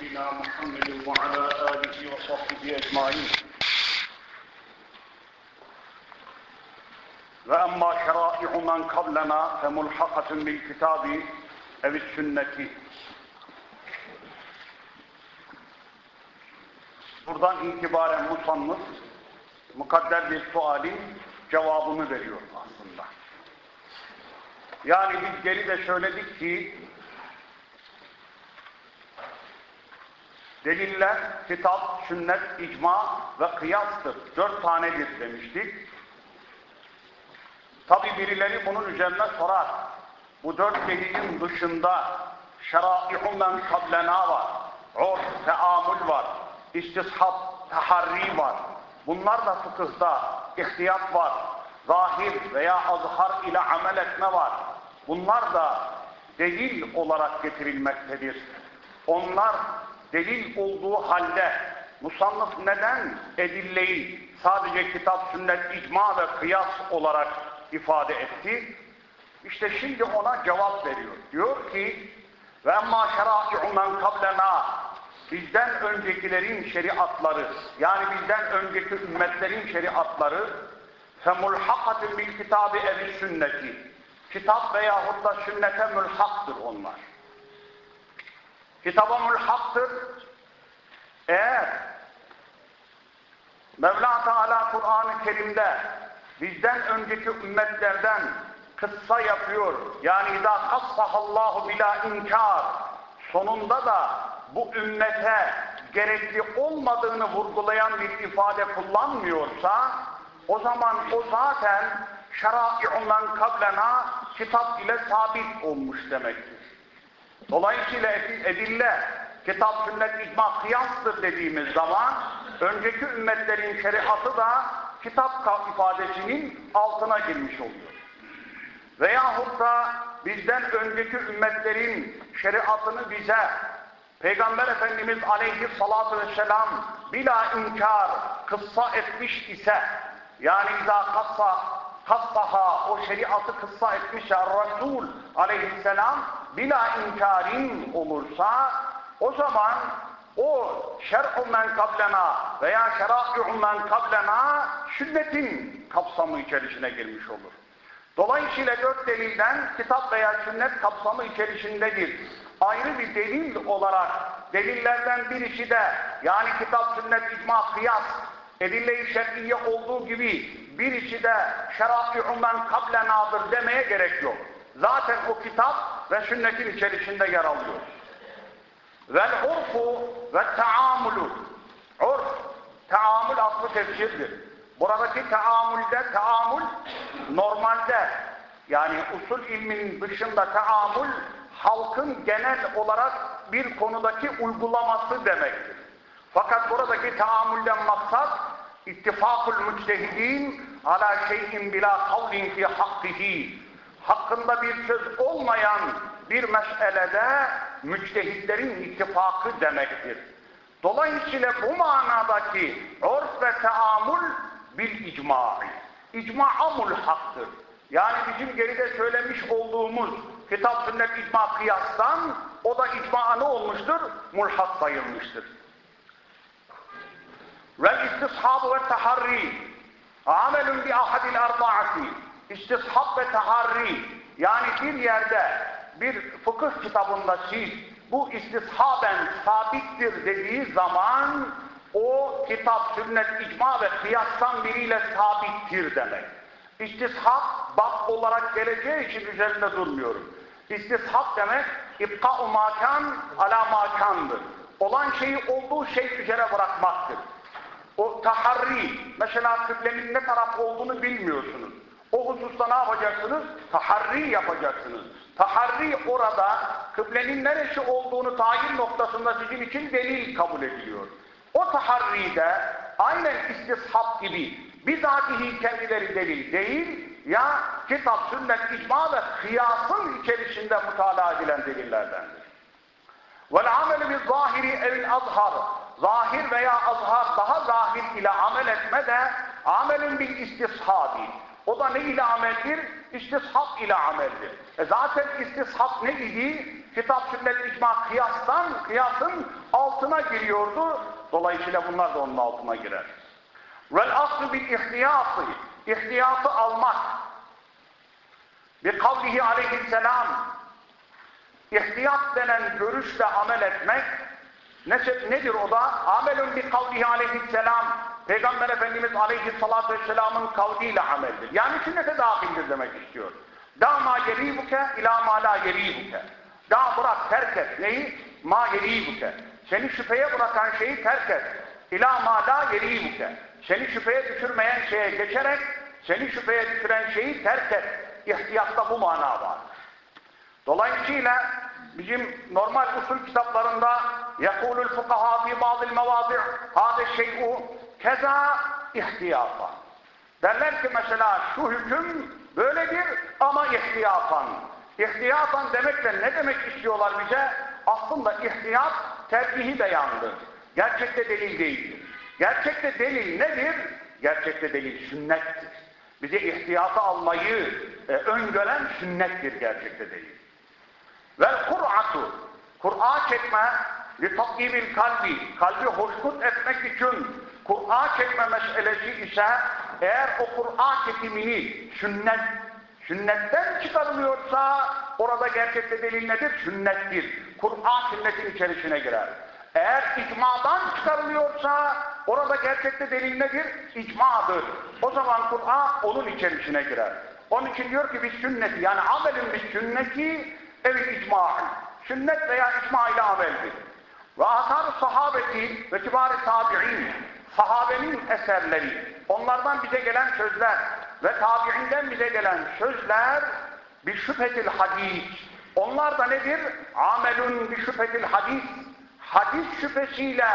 نبينا محمد وعلى آله وصحبه أجمعين وأما شرائع من قبلنا فملحقة بالكتاب أو السنة Buradan itibaren musannıf mukadder bir sualin cevabını veriyor aslında. Yani biz geride söyledik ki deliller kitap, sünnet, icma ve kıyastır. Dört tanedir demiştik. Tabi birileri bunun üzerine sorar. Bu dört delilin dışında şerai'u men var. Urf, teamül var. İstishab, taharri var. Bunlar da fıkıhta ihtiyat var. Zahir veya azhar ile amel etme var. Bunlar da delil olarak getirilmektedir. Onlar delil olduğu halde musannıf neden edilleyi sadece kitap, sünnet, icma ve kıyas olarak ifade etti? İşte şimdi ona cevap veriyor. Diyor ki ve emma şerâ'i'u men bizden öncekilerin şeriatları yani bizden önceki ümmetlerin şeriatları femulhakatun bil kitabi evi sünneti kitap veyahut da sünnete mülhaktır onlar. Kitaba mülhaktır. Eğer Mevla Teala Kur'an-ı Kerim'de bizden önceki ümmetlerden kıssa yapıyor. Yani idâ kassahallahu bila inkar. Sonunda da bu ümmete gerekli olmadığını vurgulayan bir ifade kullanmıyorsa o zaman o zaten şerâ'i'unden kablena kitap ile sabit olmuş demektir. Dolayısıyla edille, kitap, sünnet, icma, kıyastır dediğimiz zaman önceki ümmetlerin şeriatı da kitap ifadesinin altına girmiş oluyor. Veyahut da bizden önceki ümmetlerin şeriatını bize Peygamber Efendimiz aleyhissalatu vesselam bila inkar kıssa etmiş ise yani izâ kassa kassaha o şeriatı kıssa etmiş ya Resul aleyhisselam bila inkarin olursa o zaman o şer'u men kablena veya şerâ'u men kablena sünnetin kapsamı içerisine girmiş olur. Dolayısıyla dört delilden kitap veya sünnet kapsamı içerisindedir. Ayrı bir delil olarak delillerden birisi de yani kitap, sünnet, icma, kıyas edille-i şer'iye olduğu gibi birisi de şerâ'i'umen kablenadır demeye gerek yok. Zaten o kitap ve sünnetin içerisinde yer alıyor. Vel urfu ve taamulu. Urf, taamül aslı tefsirdir. Buradaki taamülde, taamül normalde yani usul ilminin dışında taamül halkın genel olarak bir konudaki uygulaması demektir. Fakat buradaki taamülden maksat ittifakul müçtehidin ala şeyin bila kavlin fi hakkihi hakkında bir söz olmayan bir meselede müçtehitlerin ittifakı demektir. Dolayısıyla bu manadaki urf ve teamül bil icma'i. İcma'amul haktır. Yani bizim geride söylemiş olduğumuz kitap, sünnet, icma, kıyastan o da icma ne olmuştur? Mulhak sayılmıştır. Vel istishabu ve taharri amelun bi ahadil arba'ati istishab ve taharri yani bir yerde bir fıkıh kitabında siz bu istishaben sabittir dediği zaman o kitap, sünnet, icma ve kıyastan biriyle sabittir demek. İstishab bab olarak geleceği için üzerinde durmuyorum. İstishab demek ipka-u makan ala makandır. Olan şeyi olduğu şey üzere bırakmaktır. O taharri, mesela kıblenin ne taraf olduğunu bilmiyorsunuz. O hususta ne yapacaksınız? Taharri yapacaksınız. Taharri orada kıblenin neresi olduğunu tayin noktasında sizin için delil kabul ediliyor. O taharride aynen istishab gibi bizatihi kendileri delil değil ya kitap, sünnet, icma ve kıyasın içerisinde mutala edilen delillerdendir. Bil zahiri evil azhar zahir veya azhar daha zahir ile amel etme de amelin bil istishabi. O da ne ile ameldir? İstishab ile ameldir. E zaten istishab ne idi? kitap, sünnet, icma kıyastan, kıyasın altına giriyordu. Dolayısıyla bunlar da onun altına girer. Vel aslı bil ihtiyatı, ihtiyatı almak. Bi kavlihi aleyhisselam, ihtiyat denen görüşle amel etmek, nedir o da? Amelun bi kavlihi aleyhisselam, Peygamber Efendimiz aleyhissalatü vesselamın kavliyle ameldir. Yani sünnete dahildir demek istiyor. Da ma yeribuke ila ma la yeribuke. Da bırak terk et. Neyi? Ma yeribuke. Seni şüpheye bırakan şeyi terk et. İla ma la yeribuke. Seni şüpheye düşürmeyen şeye geçerek seni şüpheye düşüren şeyi terk et. İhtiyatta bu mana var. Dolayısıyla bizim normal usul kitaplarında يَقُولُ الْفُقَهَا فِي بَعْضِ الْمَوَاضِعِ هَذَا الشَّيْءُ keza ihtiyata. Derler ki mesela şu hüküm böyledir ama ihtiyatan. İhtiyatan demekle ne demek istiyorlar bize? Aslında ihtiyat tercihi beyandır. Gerçekte delil değildir. Gerçekte delil nedir? Gerçekte delil sünnettir. Bize ihtiyatı almayı e, öngören sünnettir gerçekte delil. Vel Kur'atu, Kur'a çekme, li tatbibil kalbi, kalbi hoşnut etmek için Kur'a çekme meselesi ise eğer o Kur'a çekimini sünnet, sünnetten çıkarılıyorsa orada gerçekte delil nedir? Sünnettir. Kur'a sünnetin içerisine girer. Eğer icmadan çıkarılıyorsa orada gerçekte delil nedir? İcmadır. O zaman Kur'a onun içerisine girer. Onun için diyor ki biz sünneti yani amelin biz sünneti evet icma'ın. Sünnet veya icma ile ameldir. Ve asar sahabeti ve kibari tabi'in sahabenin eserleri, onlardan bize gelen sözler ve tabiinden bize gelen sözler bir şüphetil hadis. Onlar da nedir? Amelun bir şüphetil hadis. Hadis şüphesiyle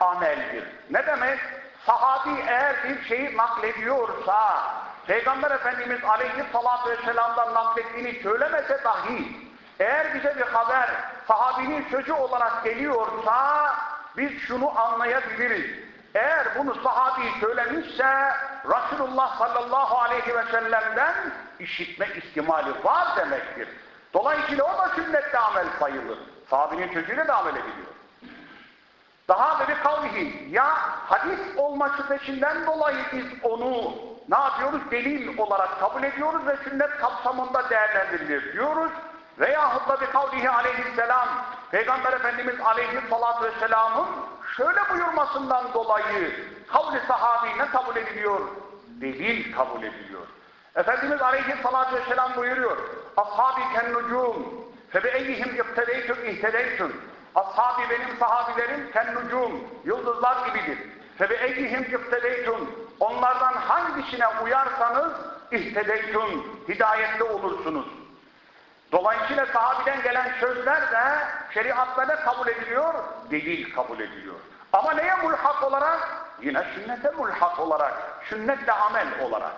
ameldir. Ne demek? Sahabi eğer bir şeyi naklediyorsa, Peygamber Efendimiz aleyhissalatü vesselam'dan naklettiğini söylemese dahi, eğer bize bir haber sahabinin sözü olarak geliyorsa, biz şunu anlayabiliriz. Eğer bunu sahabi söylemişse Resulullah sallallahu aleyhi ve sellem'den işitme ihtimali var demektir. Dolayısıyla o da sünnette amel sayılır. Sahabinin sözüyle de amel ediliyor. Daha da bir kavlihi ya hadis olması peşinden dolayı biz onu ne yapıyoruz? Delil olarak kabul ediyoruz ve sünnet kapsamında değerlendirilir diyoruz. Veyahut da bir kavlihi aleyhisselam Peygamber Efendimiz aleyhissalatü vesselamın şöyle buyurmasından dolayı kavli sahabi ne kabul ediliyor? Delil kabul ediliyor. Efendimiz aleyhissalatü vesselam buyuruyor. Ashabi ken nucum febeeyyihim iktedeytüm ihtedeytüm. Ashabi benim sahabilerim ken nucum yıldızlar gibidir. Febeeyyihim iktedeytüm. Onlardan hangisine uyarsanız ihtedeytüm. Hidayette olursunuz. Dolayısıyla sahabiden gelen sözler de şeriatta ne kabul ediliyor? Delil kabul ediliyor. Ama neye mulhak olarak? Yine sünnete mulhak olarak, sünnetle amel olarak.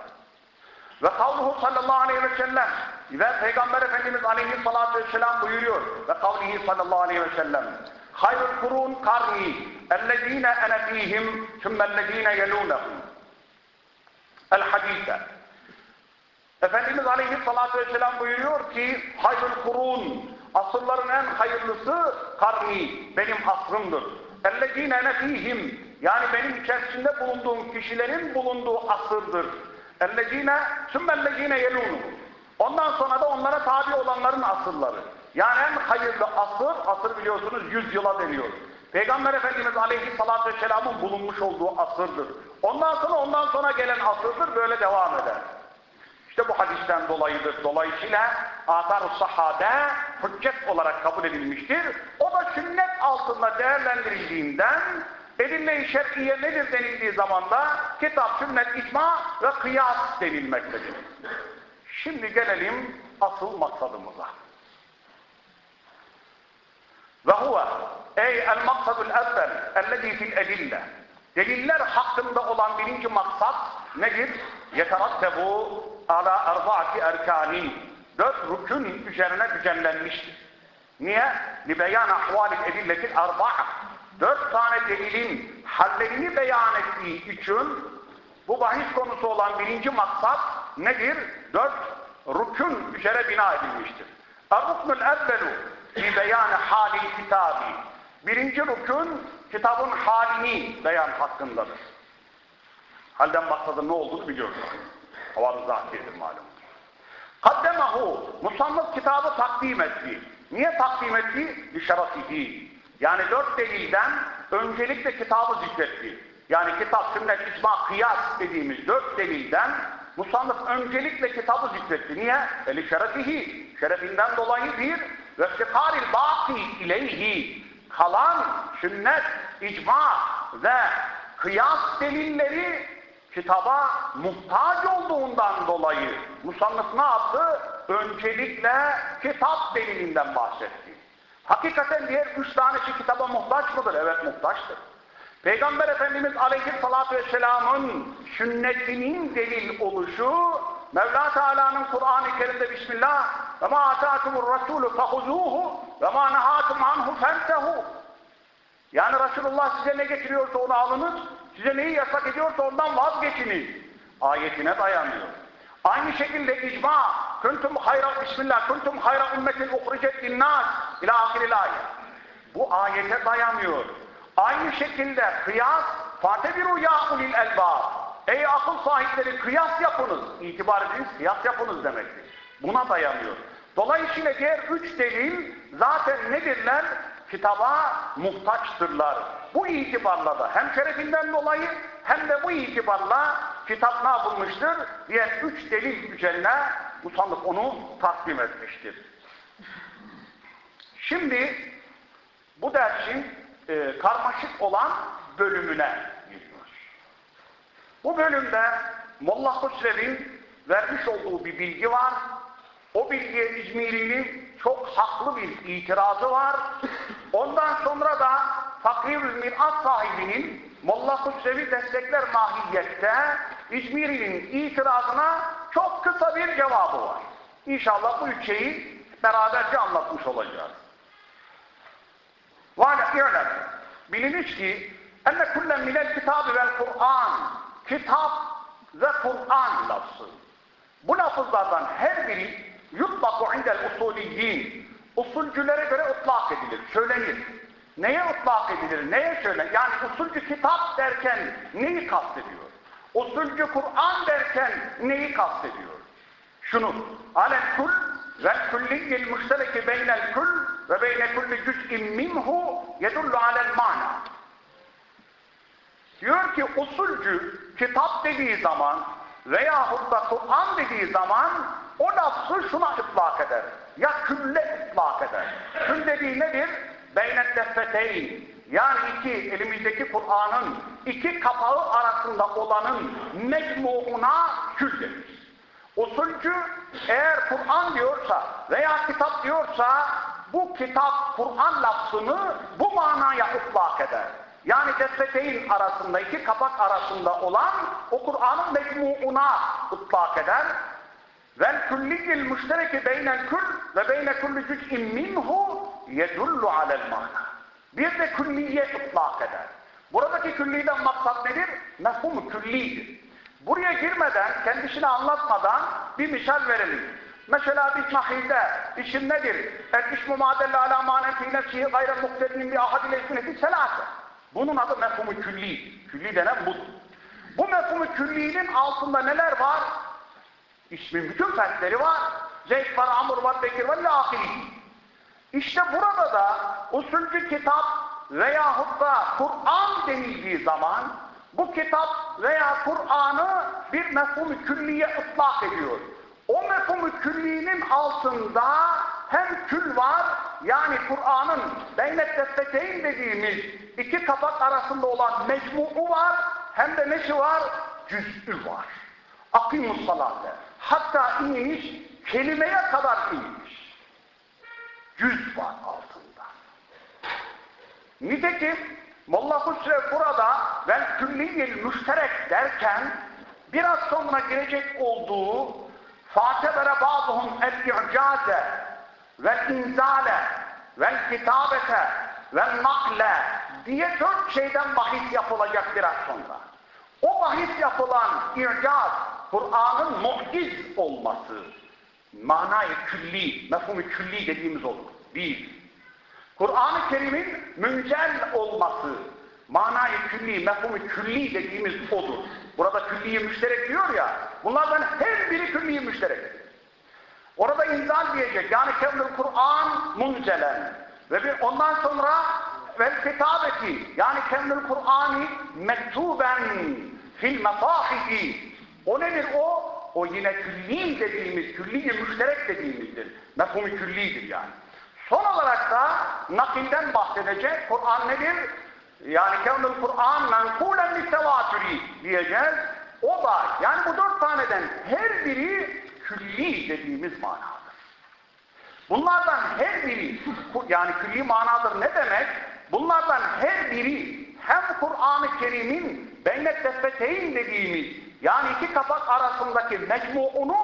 Ve kavluhu sallallahu aleyhi ve sellem ve Peygamber Efendimiz aleyhissalatü vesselam buyuruyor ve kavlihi sallallahu aleyhi ve sellem hayrul kurun karni ellezine ene fihim sümmellezine yelûnehum el hadise Efendimiz Aleyhisselatü Vesselam buyuruyor ki hayrul kurun asırların en hayırlısı karni benim asrımdır. Ellezine nefihim yani benim içerisinde bulunduğum kişilerin bulunduğu asırdır. Ellezine sümmellezine yelûnu ondan sonra da onlara tabi olanların asırları. Yani en hayırlı asır, asır biliyorsunuz yüz yıla deniyor. Peygamber Efendimiz Aleyhisselatü Vesselam'ın bulunmuş olduğu asırdır. Ondan sonra ondan sonra gelen asırdır böyle devam eder. İşte bu hadisten dolayıdır. Dolayısıyla atar-ı sahabe hüccet olarak kabul edilmiştir. O da sünnet altında değerlendirildiğinden edille-i şer'iye nedir denildiği zaman da kitap, sünnet, icma ve kıyas denilmektedir. Şimdi gelelim asıl maksadımıza. Ve huve ey el maksadul evvel ellezî fil edille Deliller hakkında olan birinci maksat nedir? Yeterattebu ala erbaati erkani. Dört rükün üzerine düzenlenmiştir. Niye? Libeyan ahvalil edilletil erba'a. Dört tane delilin hallerini beyan ettiği için bu bahis konusu olan birinci maksat nedir? Dört rükün üzere bina edilmiştir. Er-ruknul evvelu fi beyan halil kitabi. Birinci rükün kitabın halini beyan hakkındadır. Halden maksadı ne olduğunu biliyoruz. Havalı zahiridir malum. Kaddemehu, musannıf kitabı takdim etti. Niye takdim etti? Lişerafihi. Yani dört delilden öncelikle kitabı zikretti. Yani kitap, sünnet, icma, kıyas dediğimiz dört delilden musannıf öncelikle kitabı zikretti. Niye? Eli şerefihi. Şerefinden dolayı bir ve fikaril baki ileyhi. Kalan sünnet, icma ve kıyas delilleri kitaba muhtaç olduğundan dolayı musannıf ne yaptı? Öncelikle kitap delilinden bahsetti. Hakikaten diğer üç tanesi kitaba muhtaç mıdır? Evet muhtaçtır. Peygamber Efendimiz Aleyhisselatü Vesselam'ın sünnetinin delil oluşu Mevla Teala'nın Kur'an-ı Kerim'de Bismillah ve ma atâkumur rasûlü fehuzuhu ve ma nehâtum anhu fentehu yani Resulullah size ne getiriyorsa onu alınız, size neyi yasak ediyorsa ondan vazgeçiniz. Ayetine dayanıyor. Aynı şekilde icma, kuntum hayra, bismillah, kuntum hayra ümmetin uhricet linnâs ila ahiril ayet. Bu ayete dayanıyor. Aynı şekilde kıyas, fatebiru ya ulil elbâb. Ey akıl sahipleri kıyas yapınız. İtibar ediniz, kıyas yapınız demektir. Buna dayanıyor. Dolayısıyla diğer üç delil zaten nedirler? Kitaba muhtaçtırlar. Bu itibarla da hem şerefinden dolayı hem de bu itibarla kitap ne yapılmıştır? Diğer üç delil üzerine musanlık onu takdim etmiştir. Şimdi bu dersin e, karmaşık olan bölümüne giriyoruz. Bu bölümde Molla Hüsrev'in vermiş olduğu bir bilgi var. O bilgiye İzmir'in çok haklı bir itirazı var. Ondan sonra da Fakirül Mir'at sahibinin Molla Hüsrev'i destekler mahiyette İzmir'in itirazına çok kısa bir cevabı var. İnşallah bu üç şeyi beraberce anlatmış olacağız. وَاَلَّا Bilinir ki enne kullen minel kitabı vel Kur'an kitap ve Kur'an lafzı. Bu lafızlardan her biri yutlaku indel usuliyyin usulcülere göre ıtlak edilir, söylenir. Neye ıtlak edilir, neye söylenir? Yani usulcü kitap derken neyi kastediyor? Usulcü Kur'an derken neyi kastediyor? Şunu, alel kul ve kulliyyil müştereki beynel kul ve beyne kulli cüz'in minhu yedullu alel mana. Diyor ki usulcü kitap dediği zaman veyahut da Kur'an dediği zaman o lafzı şuna ıtlak eder. Ya külle ıtlak eder. Kül dediği nedir? Beynet defeteyn. Yani iki, elimizdeki Kur'an'ın iki kapağı arasında olanın mecmuuna kül denir. Usulcü eğer Kur'an diyorsa veya kitap diyorsa bu kitap Kur'an lafzını bu manaya ıtlak eder. Yani defeteyn arasında, iki kapak arasında olan o Kur'an'ın mecmuuna ıtlak eder. Vel kulliyil müştereki beynel kull ve beyne kulli cüz'in minhu yedullu alel mana. Bir de külliye ıtlak eder. Buradaki külliden maksat nedir? Mefhum küllidir. Buraya girmeden, kendisini anlatmadan bir misal verelim. Mesela bir sahilde işin nedir? El ismu madelle ala manen fi nefsihi gayre muhtedinin bi ahadile ismineti selase. Bunun adı mefhumu külli. Külli denen budur. Bu mefhumu küllinin altında neler var? İsmin bütün fertleri var. Zeyd var, Amr var, Bekir var, lahiri. İşte burada da usulcü kitap veyahut da Kur'an denildiği zaman bu kitap veya Kur'an'ı bir mefhum-u külliye ıtlak ediyor. O mefhum-u küllinin altında hem kül var, yani Kur'an'ın beynet dediğimiz iki kapak arasında olan mecmuu var, hem de nesi var? Cüz'ü var. Akimus salate. Hatta iniş kelimeye kadar iniş. Cüz var altında. Nitekim Molla Hüsrev burada vel külliyil müşterek derken biraz sonra girecek olduğu vel inzale vel kitabete vel nakle diye dört şeyden bahis yapılacak biraz sonra. O bahis yapılan i'caz, Kur'an'ın muciz olması, manayı külli, mefhumu külli dediğimiz olur. Bir. Kur'an-ı Kerim'in müncel olması, manayı külli, mefhumu külli dediğimiz odur. Burada külliyi müşterek diyor ya, bunlardan her biri külliyi müşterek. Orada inzal diyecek, yani kevnül Kur'an muncelen. Ve bir ondan sonra vel kitabeti, yani kevnül Kur'an'ı mektuben fil mesahifi. O nedir o? O yine külli dediğimiz, külli müşterek dediğimizdir. Mefhumu küllidir yani. Son olarak da nakilden bahsedecek. Kur'an nedir? Yani kevnül Kur'an menkulen lisevatüri diyeceğiz. O da yani bu dört taneden her biri külli dediğimiz manadır. Bunlardan her biri yani külli manadır ne demek? Bunlardan her biri hem Kur'an-ı Kerim'in beynet tefeteyn dediğimiz yani iki kapak arasındaki mecmuunu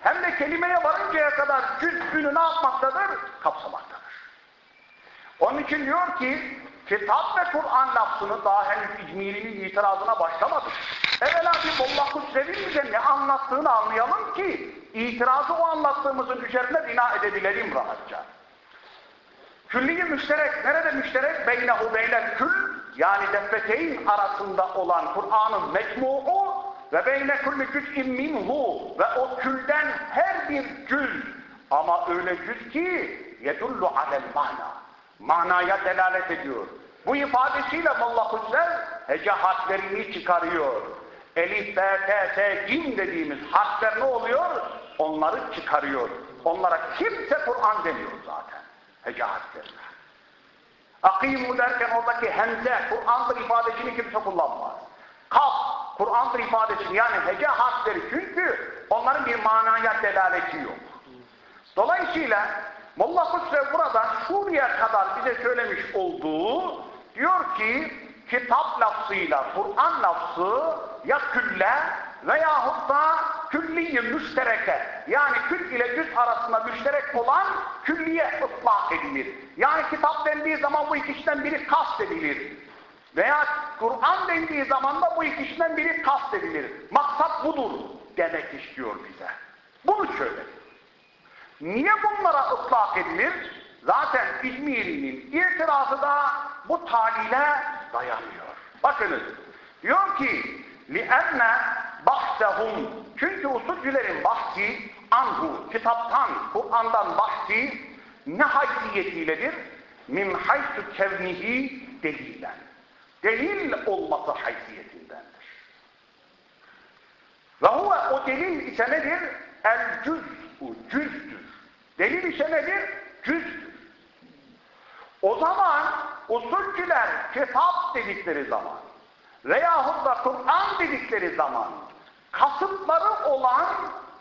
hem de kelimeye varıncaya kadar cüz'ünü ne yapmaktadır? Kapsamaktadır. Onun için diyor ki kitap ve Kur'an lafzını daha henüz İcmiri'nin itirazına başlamadık. Evvela bir Bollahu Sevim ne anlattığını anlayalım ki itirazı o anlattığımızın üzerine bina edebilelim rahatça. Külli müşterek, nerede müşterek? Beynehu beynel kül, yani defeteyn arasında olan Kur'an'ın mecmuu ve beyne kulli cüz'in minhu ve o külden her bir cüz ama öyle cüz ki yedullu alel mana manaya delalet ediyor. Bu ifadesiyle Molla Hüsrev hece harflerini çıkarıyor. Elif, B, T, S, Cim dediğimiz harfler ne oluyor? Onları çıkarıyor. Onlara kimse Kur'an demiyor zaten. Hece harflerine. Akimu derken oradaki hemze, Kur'an'dır ifadesini kimse kullanmaz. Kaf, Kur'an'dır ifadesini yani hece harfleri çünkü onların bir manaya delaleti yok. Dolayısıyla Molla Hüsrev burada şuraya kadar bize söylemiş olduğu diyor ki kitap lafzıyla Kur'an lafzı ya külle veyahut da külliyi müştereke yani kül ile cüz arasında müşterek olan külliye ıslak edilir. Yani kitap dendiği zaman bu ikisinden biri kast edilir. Veya Kur'an dendiği zaman da bu ikisinden biri kast edilir. Maksat budur demek istiyor bize. Bunu söyledi. Niye bunlara ıslak edilir? Zaten İzmiri'nin itirazı da bu talile dayanıyor. Bakınız, diyor ki لِأَنَّ بَحْسَهُمْ Çünkü usulcülerin bahsi anhu, kitaptan, Kur'an'dan bahsi ne haysiyetiyledir? min haysu kevnihi delilen. Delil olması haysiyetindendir. Ve huve o delil ise nedir? El cüz'u, cüzdür. Delil ise nedir? Cüzdür. O zaman usulcüler kitap dedikleri zaman veyahut da Kur'an dedikleri zaman kasıtları olan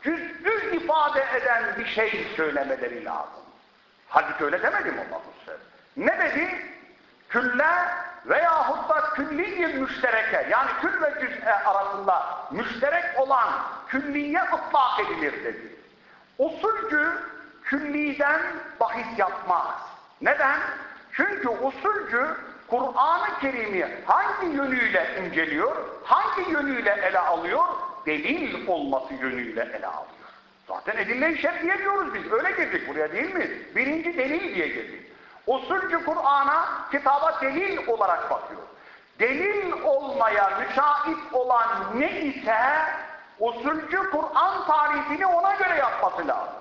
cüzdür ifade eden bir şey söylemeleri lazım. Halbuki öyle demedi mi Allah Ne dedi? Külle veyahut da külliye müştereke yani kül ve cüz'e arasında müşterek olan külliye ıtlak edilir dedi. Usulcü külliden bahis yapmaz. Neden? Çünkü usulcü Kur'an-ı Kerim'i hangi yönüyle inceliyor, hangi yönüyle ele alıyor? Delil olması yönüyle ele alıyor. Zaten edille-i diyoruz biz. Öyle girdik buraya değil mi? Birinci delil diye girdik. Usulcü Kur'an'a, kitaba delil olarak bakıyor. Delil olmaya müsait olan ne ise usulcü Kur'an tarifini ona göre yapması lazım.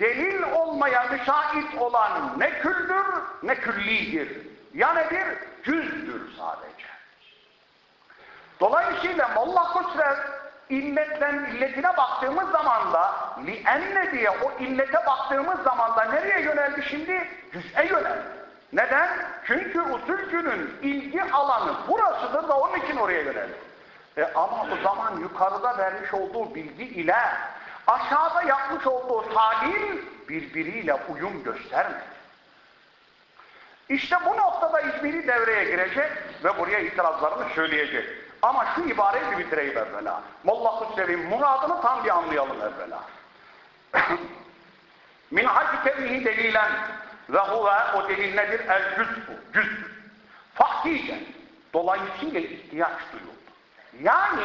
Delil olmaya müsait olan ne küldür ne küllidir. Ya nedir? Cüzdür sadece. Dolayısıyla Molla Kusrev illetten illetine baktığımız zaman da li'enne diye o illete baktığımız zaman da nereye yöneldi şimdi? Cüz'e yöneldi. Neden? Çünkü usulcünün ilgi alanı burasıdır da onun için oraya yöneldi. E ama o zaman yukarıda vermiş olduğu bilgi ile aşağıda yapmış olduğu talim birbiriyle uyum göstermedi. İşte bu noktada İzmir'i devreye girecek ve buraya itirazlarını söyleyecek. Ama şu ibareyi bir bitireyim evvela. Molla Hüsrev'in muradını tam bir anlayalım evvela. Min hacı tevnihi delilen ve huve o delil nedir? El cüz'u, cüz. Faktice. Dolayısıyla ihtiyaç duyuldu. Yani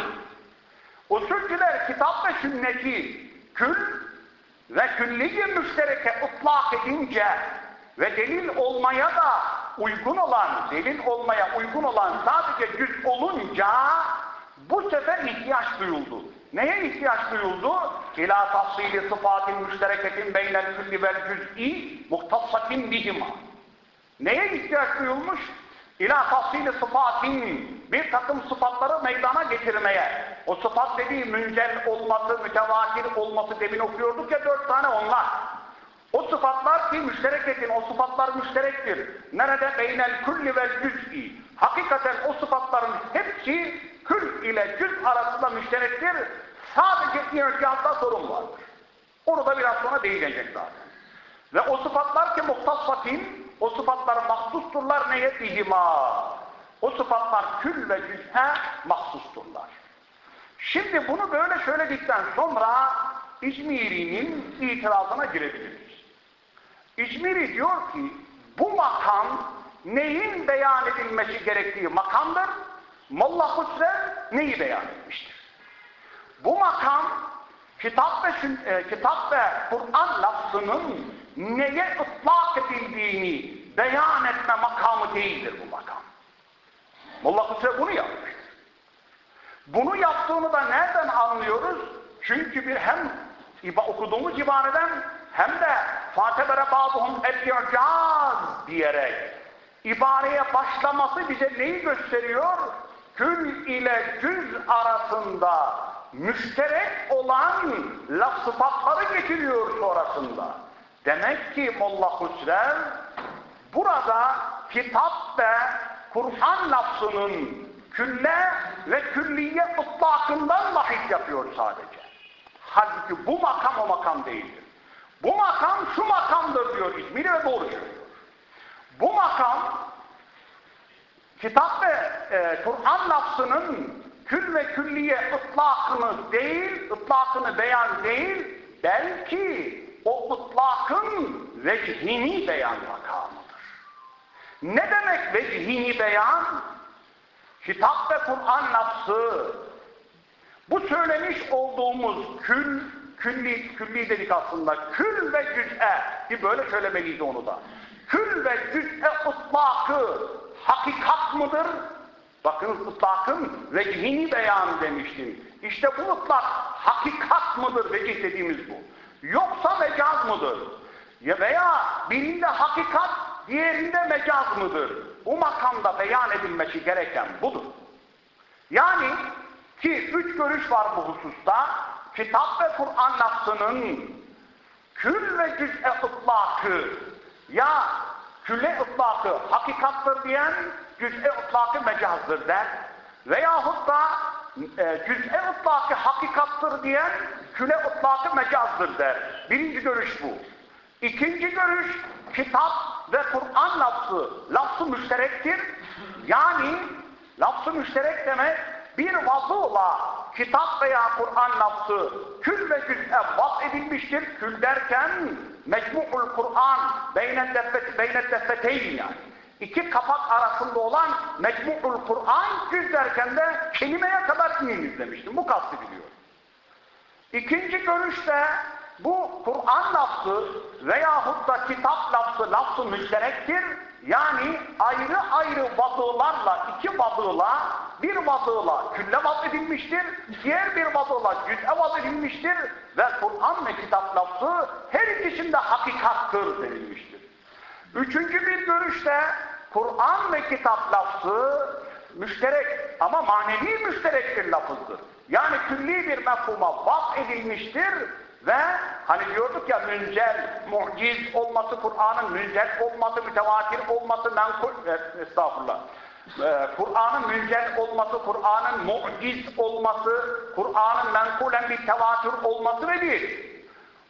usulcüler kitap ve sünneti kül ve külliyi müştereke ıtlak edince ve delil olmaya da uygun olan, delil olmaya uygun olan sadece cüz olunca bu sefer ihtiyaç duyuldu. Neye ihtiyaç duyuldu? İlâ tafsili sıfatin müştereketin beynel külli vel cüz'i muhtassatin bihima. Neye ihtiyaç duyulmuş? İlâ tafsili sıfatin bir takım sıfatları meydana getirmeye. O sıfat dediği müncel olması, mütevatir olması demin okuyorduk ya dört tane onlar. O sıfatlar ki müştereketin, o sıfatlar müşterektir. Nerede? Beynel külli vel cüz'i. Hakikaten o sıfatların hepsi kül ile cüz arasında müşterektir. Sadece irtiyazda sorun vardır. Onu da biraz sonra değinecek zaten. Ve o sıfatlar ki muhtassatin, o sıfatlar mahsusturlar neye bihima. O sıfatlar kül ve cüz'e mahsusturlar. Şimdi bunu böyle söyledikten sonra İzmiri'nin itirazına girebiliriz. İzmiri diyor ki bu makam neyin beyan edilmesi gerektiği makamdır. Molla Hüsrev neyi beyan etmiştir? Bu makam kitap ve, e, kitap ve Kur'an lafzının neye ıtlak edildiğini beyan etme makamı değildir bu makam. Molla Hüsrev bunu yapmıştır. Bunu yaptığını da nereden anlıyoruz? Çünkü bir hem okuduğumuz ibareden hem de fatebere bazıhum el diyerek ibareye başlaması bize neyi gösteriyor? Kül ile cüz arasında müşterek olan laf sıfatları getiriyor sonrasında. Demek ki Molla Hüsrev burada kitap ve Kur'an lafzının külle ve külliye ıtlakından lahit yapıyor sadece. Halbuki bu makam o makam değildir. Bu makam şu makamdır diyor İzmir ve doğru. Bu makam kitap ve e, Kur'an lafzının kül ve külliye ıtlakını değil, ıtlakını beyan değil, belki o ıtlakın vecihini beyan makamıdır. Ne demek vecihini beyan? Kitap ve Kur'an lafzı bu söylemiş olduğumuz kül, külli, külli dedik aslında, kül ve cüz'e ki böyle söylemeliydi onu da. Kül ve cüz'e ıtlakı hakikat mıdır? Bakınız ıtlakın vecihini beyan demiştim. İşte bu ıtlak hakikat mıdır vecih dediğimiz bu. Yoksa mecaz mıdır? Ya veya birinde hakikat, diğerinde mecaz mıdır? Bu makamda beyan edilmesi gereken budur. Yani ki üç görüş var bu hususta. Kitap ve Kur'an lafzının kül ve cüz'e ıtlakı ya külle ıtlakı hakikattır diyen cüz'e ıtlakı mecazdır der. Veyahut da e, cüz'e ıtlakı hakikattır diyen küle ıtlakı mecazdır der. Birinci görüş bu. İkinci görüş kitap ve Kur'an lafzı, lafzı müşterektir. Yani lafzı müşterek demek bir vazıla kitap veya Kur'an lafzı kül ve cüz'e vaz edilmiştir. Kül derken mecmu'ul Kur'an beynet defeteyn yani. İki kapak arasında olan mecmu'ul Kur'an cüz derken de kelimeye kadar iniz demiştim. Bu kastediliyor. İkinci görüşte bu Kur'an lafzı veyahut da kitap lafzı lafzı müşterektir. Yani ayrı ayrı vazılarla, iki vazıyla, bir vazıyla külle vaz edilmiştir, diğer bir vazıyla cüz'e vaz edilmiştir ve Kur'an ve kitap lafzı her ikisinde hakikattır denilmiştir. Üçüncü bir görüşte Kur'an ve kitap lafzı müşterek ama manevi müşterek bir lafızdır. Yani külli bir mefhuma vaz edilmiştir ve hani diyorduk ya müncel, muciz olması, Kur'an'ın müncel olması, mütevatir olması, menkul, e, estağfurullah. Ee, Kur'an'ın müncel olması, Kur'an'ın muciz olması, Kur'an'ın menkulen bir tevatür olması ve bir.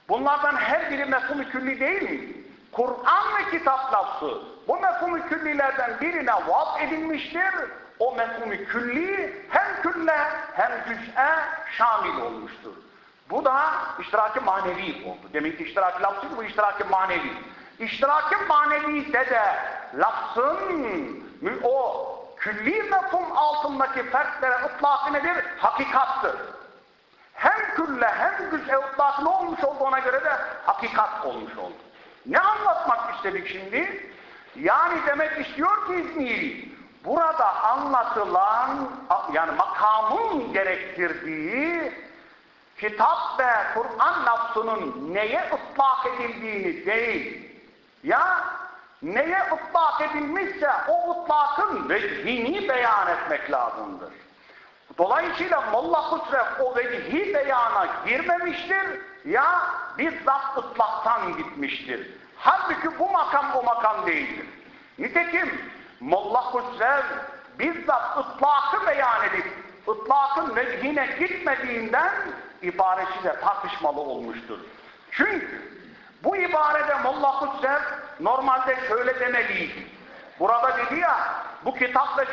Bunlardan her biri mefhum-i külli değil mi? Kur'an ve kitap lafzı bu mefhum-i küllilerden birine vaz edilmiştir. O mefhum-i külli hem külle hem cüz'e şamil olmuştur. Bu da iştiraki manevi oldu. Demek ki iştiraki lafzıydı, bu iştiraki manevi. İştiraki manevi ise de lafzın o külli mefhum altındaki fertlere ıtlakı nedir? Hakikattır. Hem külle hem güz'e ıtlakı olmuş oldu ona göre de hakikat olmuş oldu. Ne anlatmak istedik şimdi? Yani demek istiyor ki İzmiri, burada anlatılan, yani makamın gerektirdiği kitap ve Kur'an lafzının neye ıtlak edildiğini değil, ya neye ıtlak edilmişse o ıtlakın vecihini beyan etmek lazımdır. Dolayısıyla Molla Husrev o vecihi beyana girmemiştir ya bizzat ıtlaktan gitmiştir. Halbuki bu makam o makam değildir. Nitekim Molla Husrev bizzat ıtlakı beyan edip ıtlakın vecihine gitmediğinden ibaresi de tartışmalı olmuştur. Çünkü bu ibarede Molla Husrev normalde şöyle demeliydi. Burada dedi ya bu kitap ve,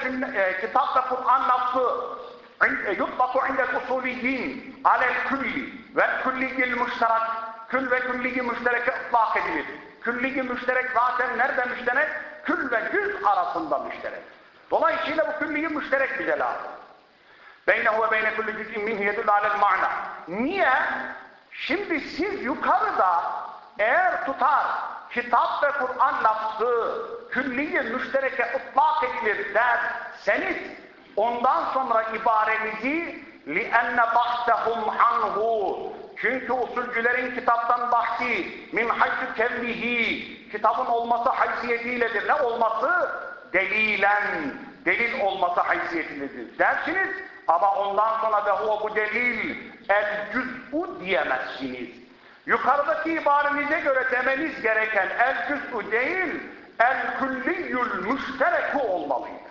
e, kitap ve Kur'an lafzı yutbatu indel usuliyyin alel külli ve külliyil müşterak kül ve külliyi müştereke ıtlak edilir. Külliyi müşterek zaten nerede müşterek? Kül ve cüz arasında müşterek. Dolayısıyla bu külliyi müşterek bize lazım. Beynehu ve beyne kulli cüz'in minhu yedul alel ma'na. Niye? Şimdi siz yukarıda eğer tutar kitap ve Kur'an lafzı külliye müştereke ıtlak edilir derseniz ondan sonra ibaremizi لِأَنَّ بَحْتَهُمْ عَنْهُ Çünkü usulcülerin kitaptan bahsi min haytü kevnihi kitabın olması haysiyetiyledir. Ne olması? Delilen, delil olması haysiyetiyledir dersiniz ama ondan sonra da o bu delil el cüz'u diyemezsiniz. Yukarıdaki ibarenize göre demeniz gereken el cüz'u değil, el külliyyül müştereku olmalıydı.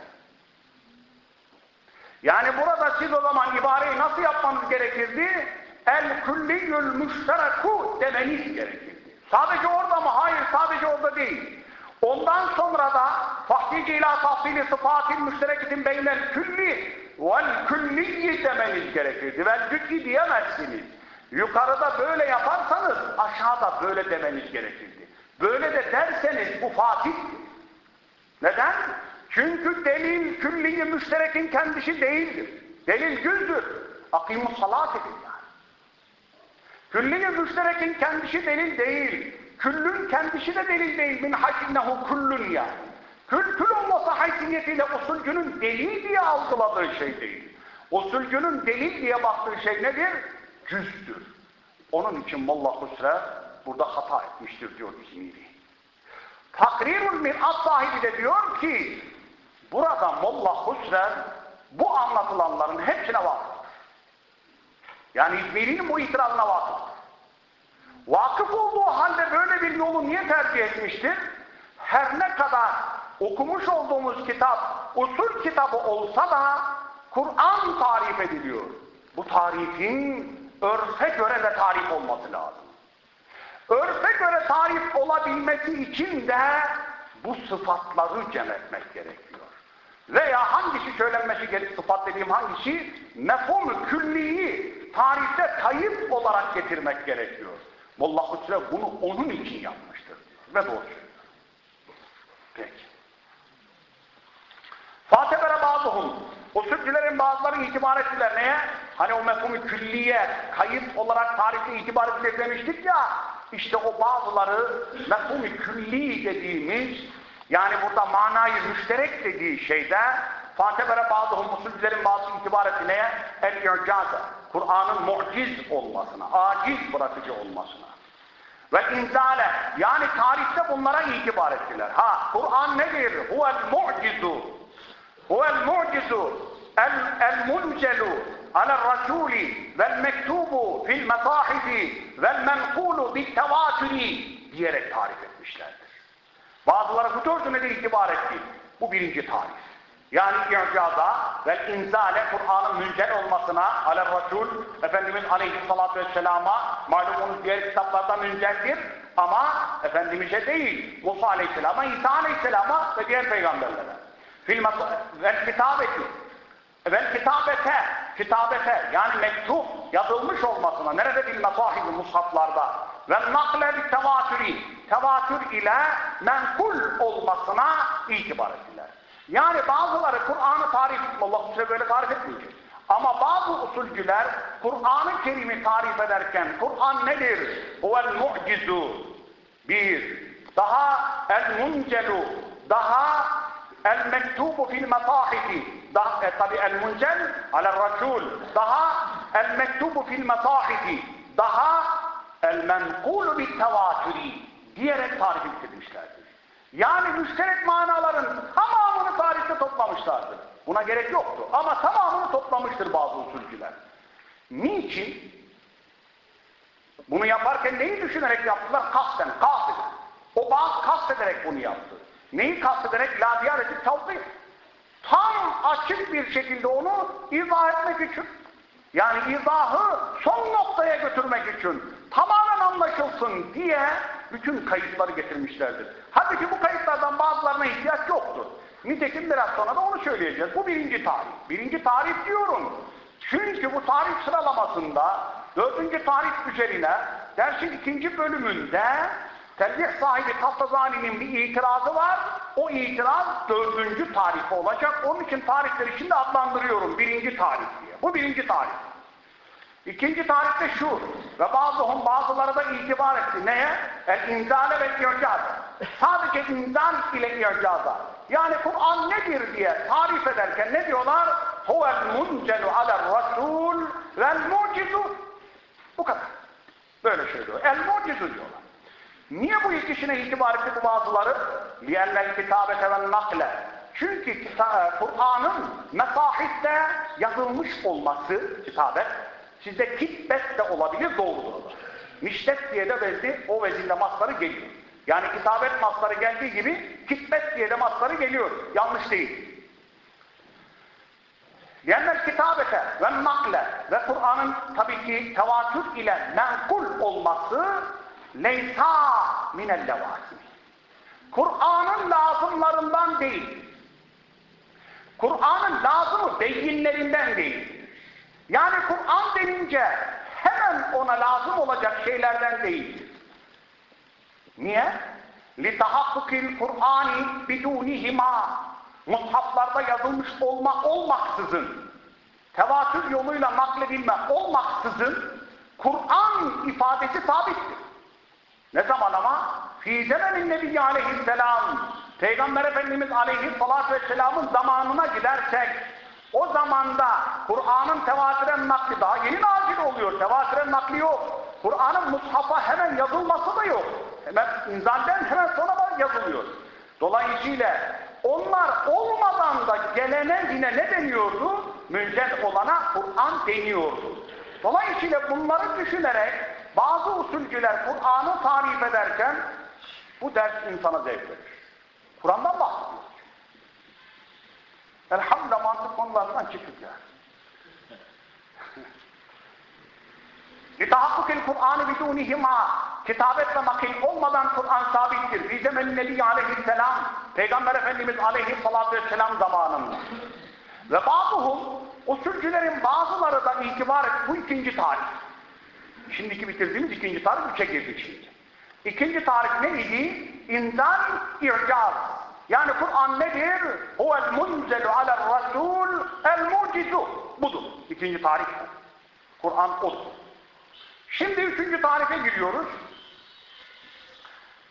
Yani burada siz o zaman ibareyi nasıl yapmanız gerekirdi? El külliyyül müştereku demeniz gerekirdi. Sadece orada mı? Hayır, sadece orada değil. Ondan sonra da fahdici ila tahsili sıfatil müşterekitin beynel külli vel külliyi demeniz gerekirdi. Vel cüz'i diyemezsiniz. Yukarıda böyle yaparsanız aşağıda böyle demeniz gerekirdi. Böyle de derseniz bu fatihtir. Neden? Çünkü delil külliyi müşterekin kendisi değildir. Delil güzdür. Akimus salat edin yani. Külliyi müşterekin kendisi delil değil. Küllün kendisi de delil değil. Min hakinnehu kullun yani. Kül kül olması haysiyetiyle usulcünün delil diye algıladığı şey değil. Usulcünün delil diye baktığı şey nedir? Cüzdür. Onun için Molla Husre burada hata etmiştir diyor İzmiri. Takrirul Mir'at sahibi de diyor ki burada Molla Husre bu anlatılanların hepsine vakıftır. Yani İzmiri'nin bu itirazına vakıftır. Vakıf olduğu halde böyle bir yolu niye tercih etmiştir? Her ne kadar okumuş olduğumuz kitap usul kitabı olsa da Kur'an tarif ediliyor. Bu tarifin örfe göre de tarif olması lazım. Örfe göre tarif olabilmesi için de bu sıfatları cem etmek gerekiyor. Veya hangisi söylenmesi gerek sıfat dediğim hangisi? Mefhum külliyi tarifte kayıp olarak getirmek gerekiyor. Molla Hüsrev bunu onun için yapmıştır. Ve doğru Peki. Fatebere bazıhum. Usulcülerin bazıları itibar ettiler neye? Hani o mefhumu külliye, kayıt olarak tarihte itibar edilir demiştik ya, işte o bazıları mefhumu külli dediğimiz, yani burada manayı müşterek dediği şeyde, Fatebere bazı usulcülerin bazı itibar etti neye? El-i'caza, Kur'an'ın muciz olmasına, aciz bırakıcı olmasına. Ve inzale, yani tarihte bunlara itibar ettiler. Ha, Kur'an nedir? Huvel mu'cizu. Huvel mu'cizu el muncelu alel rasuli vel mektubu fil mesahifi vel menkulu bil diyerek tarif etmişlerdir. Bazıları bu tercümede itibar etti. Bu birinci tarif. Yani i'caza ve inzale Kur'an'ın müncel olmasına alel Resul Efendimiz aleyhissalatü vesselama malumunuz diğer kitaplarda münceldir ama Efendimiz'e değil Musa aleyhisselama, İsa aleyhisselama ve diğer peygamberlere. Fil vel kitabeti vel kitabete kitabete yani mektup yazılmış olmasına nerede bil mesahibi mushaflarda ve nakle bir tevatüri tevatür ile menkul olmasına itibar ettiler. Yani bazıları Kur'an'ı tarif Allah size böyle tarif etmeyecek. Ama bazı usulcüler Kur'an-ı Kerim'i tarif ederken Kur'an nedir? Huvel mu'cizu bir. daha el muncelu, daha el mektubu fil mesahifi, daha e, tabi el muncel ala rasul, daha el mektubu fil mesahifi, daha el menkulu bit tevatüri diyerek tarifi bitirmişlerdir. Yani müşterek manaların tamamını tarihte toplamışlardır. Buna gerek yoktu. Ama tamamını toplamıştır bazı usulcüler. Niçin? Bunu yaparken neyi düşünerek yaptılar? Kasten, kasten. O bazı kastederek bunu yaptı. Neyi kastederek? La diyareti tavzih. Tam açık bir şekilde onu izah etmek için. Yani izahı son noktaya götürmek için. Tamamen anlaşılsın diye bütün kayıtları getirmişlerdir. Halbuki bu kayıtlardan bazılarına ihtiyaç yoktur. Nitekim biraz sonra da onu söyleyeceğiz. Bu birinci tarih. Birinci tarih diyorum. Çünkü bu tarih sıralamasında dördüncü tarih üzerine dersin ikinci bölümünde Telvih sahibi Taftazani'nin bir itirazı var. O itiraz dördüncü tarifi olacak. Onun için tarihleri şimdi adlandırıyorum. Birinci tarih diye. Bu birinci tarih. İkinci tarihte şu ve bazıhum bazıları da itibar etti. Neye? El inzale ve ircaz. Sadece inzal ile ircaza. Yani Kur'an nedir diye tarif ederken ne diyorlar? Huvel muncelu alel rasul vel mucizu. Bu kadar. Böyle söylüyor. El mucizu diyorlar. Niye bu ikisine itibar etti bu bazıları? لِيَنَّ الْكِتَابَةَ وَالنَّقْلَ Çünkü Kur'an'ın mesahifte yazılmış olması, kitabet, sizde kitbet de olabilir, doğrudur. Miştet diye de vezdi, o vezinde masları geliyor. Yani kitabet masları geldiği gibi kitbet diye de masları geliyor. Yanlış değil. Diyenler kitabete ve nakle ve Kur'an'ın tabii ki tevatür ile menkul olması leysa minel levâsim. Kur'an'ın lazımlarından değil. Kur'an'ın lazımı beyinlerinden değil. Yani Kur'an denince hemen ona lazım olacak şeylerden değil. Niye? لِتَحَقُّكِ الْقُرْآنِ بِدُونِهِمَا Mushaflarda yazılmış olma olmaksızın, tevatür yoluyla nakledilme olmaksızın Kur'an ifadesi sabittir. Ne zaman ama? Fî zemenin Nebi aleyhisselam Peygamber Efendimiz aleyhissalatü vesselamın zamanına gidersek o zamanda Kur'an'ın tevatüren nakli daha yeni nazil oluyor. Tevatüren nakli yok. Kur'an'ın mushafa hemen yazılması da yok. Hemen inzalden hemen sonra yazılıyor. Dolayısıyla onlar olmadan da gelene yine ne deniyordu? Müncel olana Kur'an deniyordu. Dolayısıyla bunları düşünerek bazı usulcüler Kur'an'ı tarif ederken bu ders insana zevk verir. Kur'an'dan bahsediyor. Elhamdülillah mantık konularından çıkıyor yani. Litahakkukil Kur'an'ı bidunihima kitap ve nakil olmadan Kur'an sabittir. Bizemen Nebi aleyhisselam Peygamber Efendimiz aleyhissalatü vesselam zamanında. Ve bazıhum usulcülerin bazıları da itibar et bu ikinci tarih. Şimdiki bitirdiğimiz ikinci tarih, üçe girdik şimdi. İkinci tarih neydi? İnzal, ircaz. Yani Kur'an nedir? Huvel munzelu alel rasul el mucizu. Budur. İkinci tarih. Kur'an odur. Şimdi üçüncü tarife giriyoruz.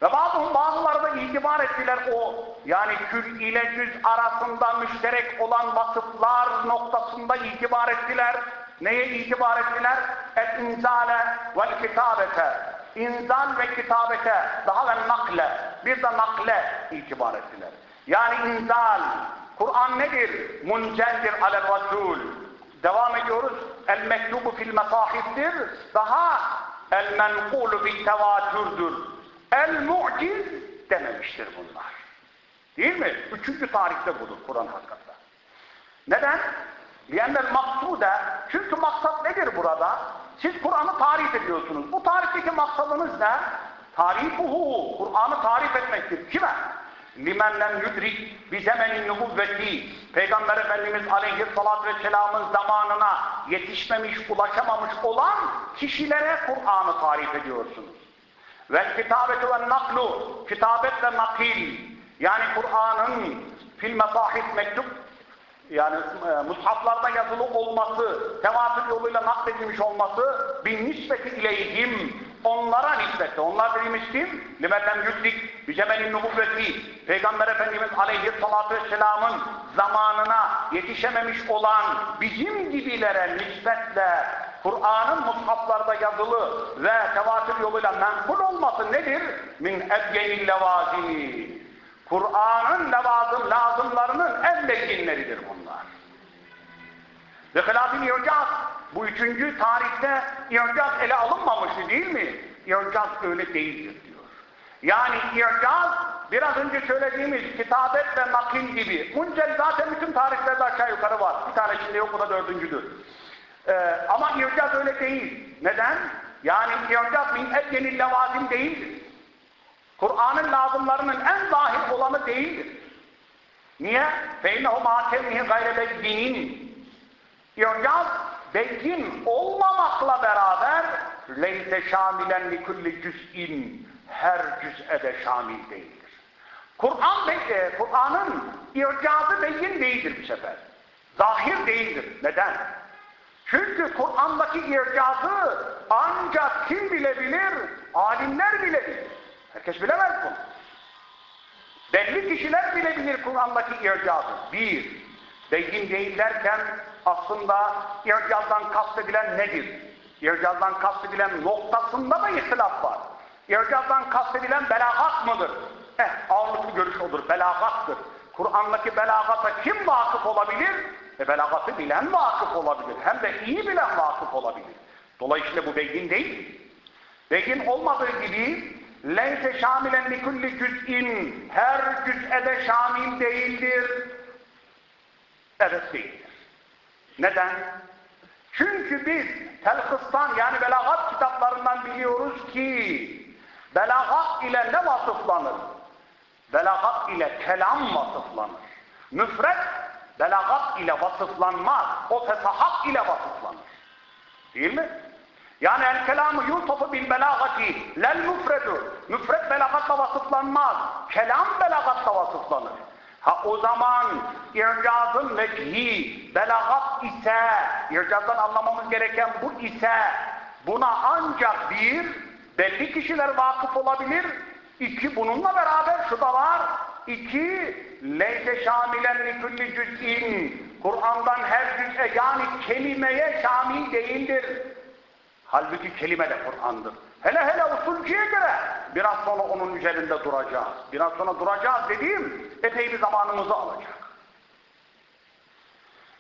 Ve bazı, bazıları da itibar ettiler o yani kül ile cüz arasında müşterek olan vasıflar noktasında itibar ettiler. Neye itibar ettiler? El inzale vel kitabete. İnzal ve kitabete daha ve nakle. Bir de nakle itibar ettiler. Yani inzal. Kur'an nedir? Munceldir alel rasul. Devam ediyoruz. El mektubu fil mesahiftir. Daha el menkulu bil tevatürdür. El mu'ciz dememiştir bunlar. Değil mi? Üçüncü tarihte budur Kur'an hakkında. Neden? Diyenler maksude. Çünkü maksat nedir burada? Siz Kur'an'ı tarif ediyorsunuz. Bu tarifteki maksadınız ne? Tarifuhu. Kur'an'ı tarif etmektir. Kime? limen lem yudrik bi zemenin nübüvveti Peygamber Efendimiz aleyhissalatü vesselamın zamanına yetişmemiş, ulaşamamış olan kişilere Kur'an'ı tarif ediyorsunuz. Ve kitabetu ve naklu kitabet ve nakil yani Kur'an'ın fil mesahif mektup yani e, mushaflarda yazılı olması, tevatür yoluyla nakledilmiş olması bin nispeti ileyhim onlara nispetle. Onlar dediğimiz kim? Limetem yuddik bicemelin nubuvveti. Peygamber Efendimiz aleyhissalatü vesselamın zamanına yetişememiş olan bizim gibilere nispetle Kur'an'ın mushaflarda yazılı ve tevatür yoluyla menkul olması nedir? Min ebyenil levazimi. Kur'an'ın levazım, lazımlarının en beginleridir bunlar. Ve ircaz, bu üçüncü tarihte ircaz ele alınmamıştı değil mi? İrcaz öyle değildir diyor. Yani ircaz, biraz önce söylediğimiz kitabet ve nakil gibi. Muncel zaten bütün tarihlerde aşağı yukarı var. Bir tane şimdi yok, bu da dördüncüdür. Ee, ama ircaz öyle değil. Neden? Yani ircaz min ebyenil levazim değildir. Kur'an'ın lazımlarının en zahir olanı değildir. Niye? فَاِنَّهُ مَا كَمِهِ غَيْرَ بَيْدِينٍ İrcaz, beyin olmamakla beraber leyse şamilen li kulli cüz'in her cüz'e de şamil değildir. Kur'an e, Kur'an'ın ircazı beyin değildir bu sefer. Zahir değildir. Neden? Çünkü Kur'an'daki ircazı ancak kim bilebilir? Alimler bilebilir. Herkes bilemez bunu. Belli kişiler bilebilir Kur'an'daki ircazı. Bir, beyin değil derken aslında ircazdan kastedilen nedir? İrcazdan kastedilen noktasında da ihtilaf var. İrcazdan kastedilen belagat mıdır? Eh, ağırlıklı görüş odur, belagattır. Kur'an'daki belagata kim vakıf olabilir? E belagatı bilen vakıf olabilir. Hem de iyi bilen vakıf olabilir. Dolayısıyla bu beyin değil. Beyin olmadığı gibi leyse şamilen likulli cüz'in her cüz'e de şamil değildir. Evet değildir. Neden? Çünkü biz telkıstan yani belagat kitaplarından biliyoruz ki belagat ile ne vasıflanır? Belagat ile kelam vasıflanır. Müfret belagat ile vasıflanmaz. O fesahat ile vasıflanır. Değil mi? Yani el kelamı yusufu bil belagati lel müfredu. Müfred belagatla vasıflanmaz. Kelam belagatla vasıflanır. Ha o zaman ircazın vecihi belagat ise, ircazdan anlamamız gereken bu ise, buna ancak bir, belli kişiler vakıf olabilir, iki bununla beraber şu da var, iki, leyse şamilen li kulli cüz'in, Kur'an'dan her cüz'e yani kelimeye şamil değildir. Halbuki kelime de Kur'an'dır. Hele hele usulcüye göre biraz sonra onun üzerinde duracağız. Biraz sonra duracağız dediğim epey bir zamanımızı alacak.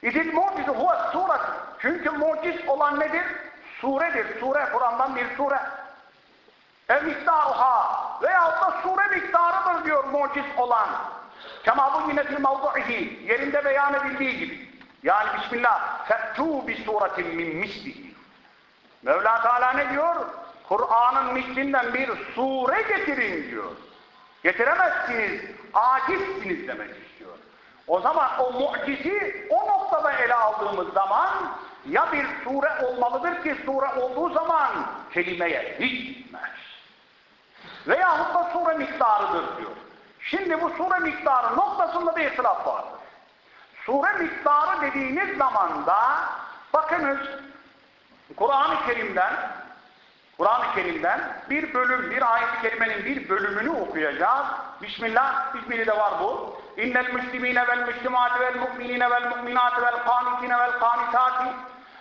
İdil mucizu huve suret. Çünkü muciz olan nedir? Suredir. Sure Kur'an'dan bir sure. E miktaruha veyahut da sure miktarıdır diyor muciz olan. Kema bu yine fil mevdu'ihi yerinde beyan edildiği gibi. Yani Bismillah fe'tû bi suretin min mislihi. Mevla Teala ne diyor? Kur'an'ın mislinden bir sure getirin diyor. Getiremezsiniz, acizsiniz demek istiyor. O zaman o mucizi o noktada ele aldığımız zaman ya bir sure olmalıdır ki sure olduğu zaman kelimeye hiç gitmez. Veyahut da sure miktarıdır diyor. Şimdi bu sure miktarı noktasında bir ihtilaf vardır. Sure miktarı dediğiniz zaman da bakınız Kur'an-ı Kerim'den Kur'an-ı Kerim'den bir bölüm, bir ayet-i kerimenin bir bölümünü okuyacağız. Bismillah, Bismillah de var bu. İnnel müslimine vel müslimati vel mu'minine vel mu'minati vel kanitine vel kanitati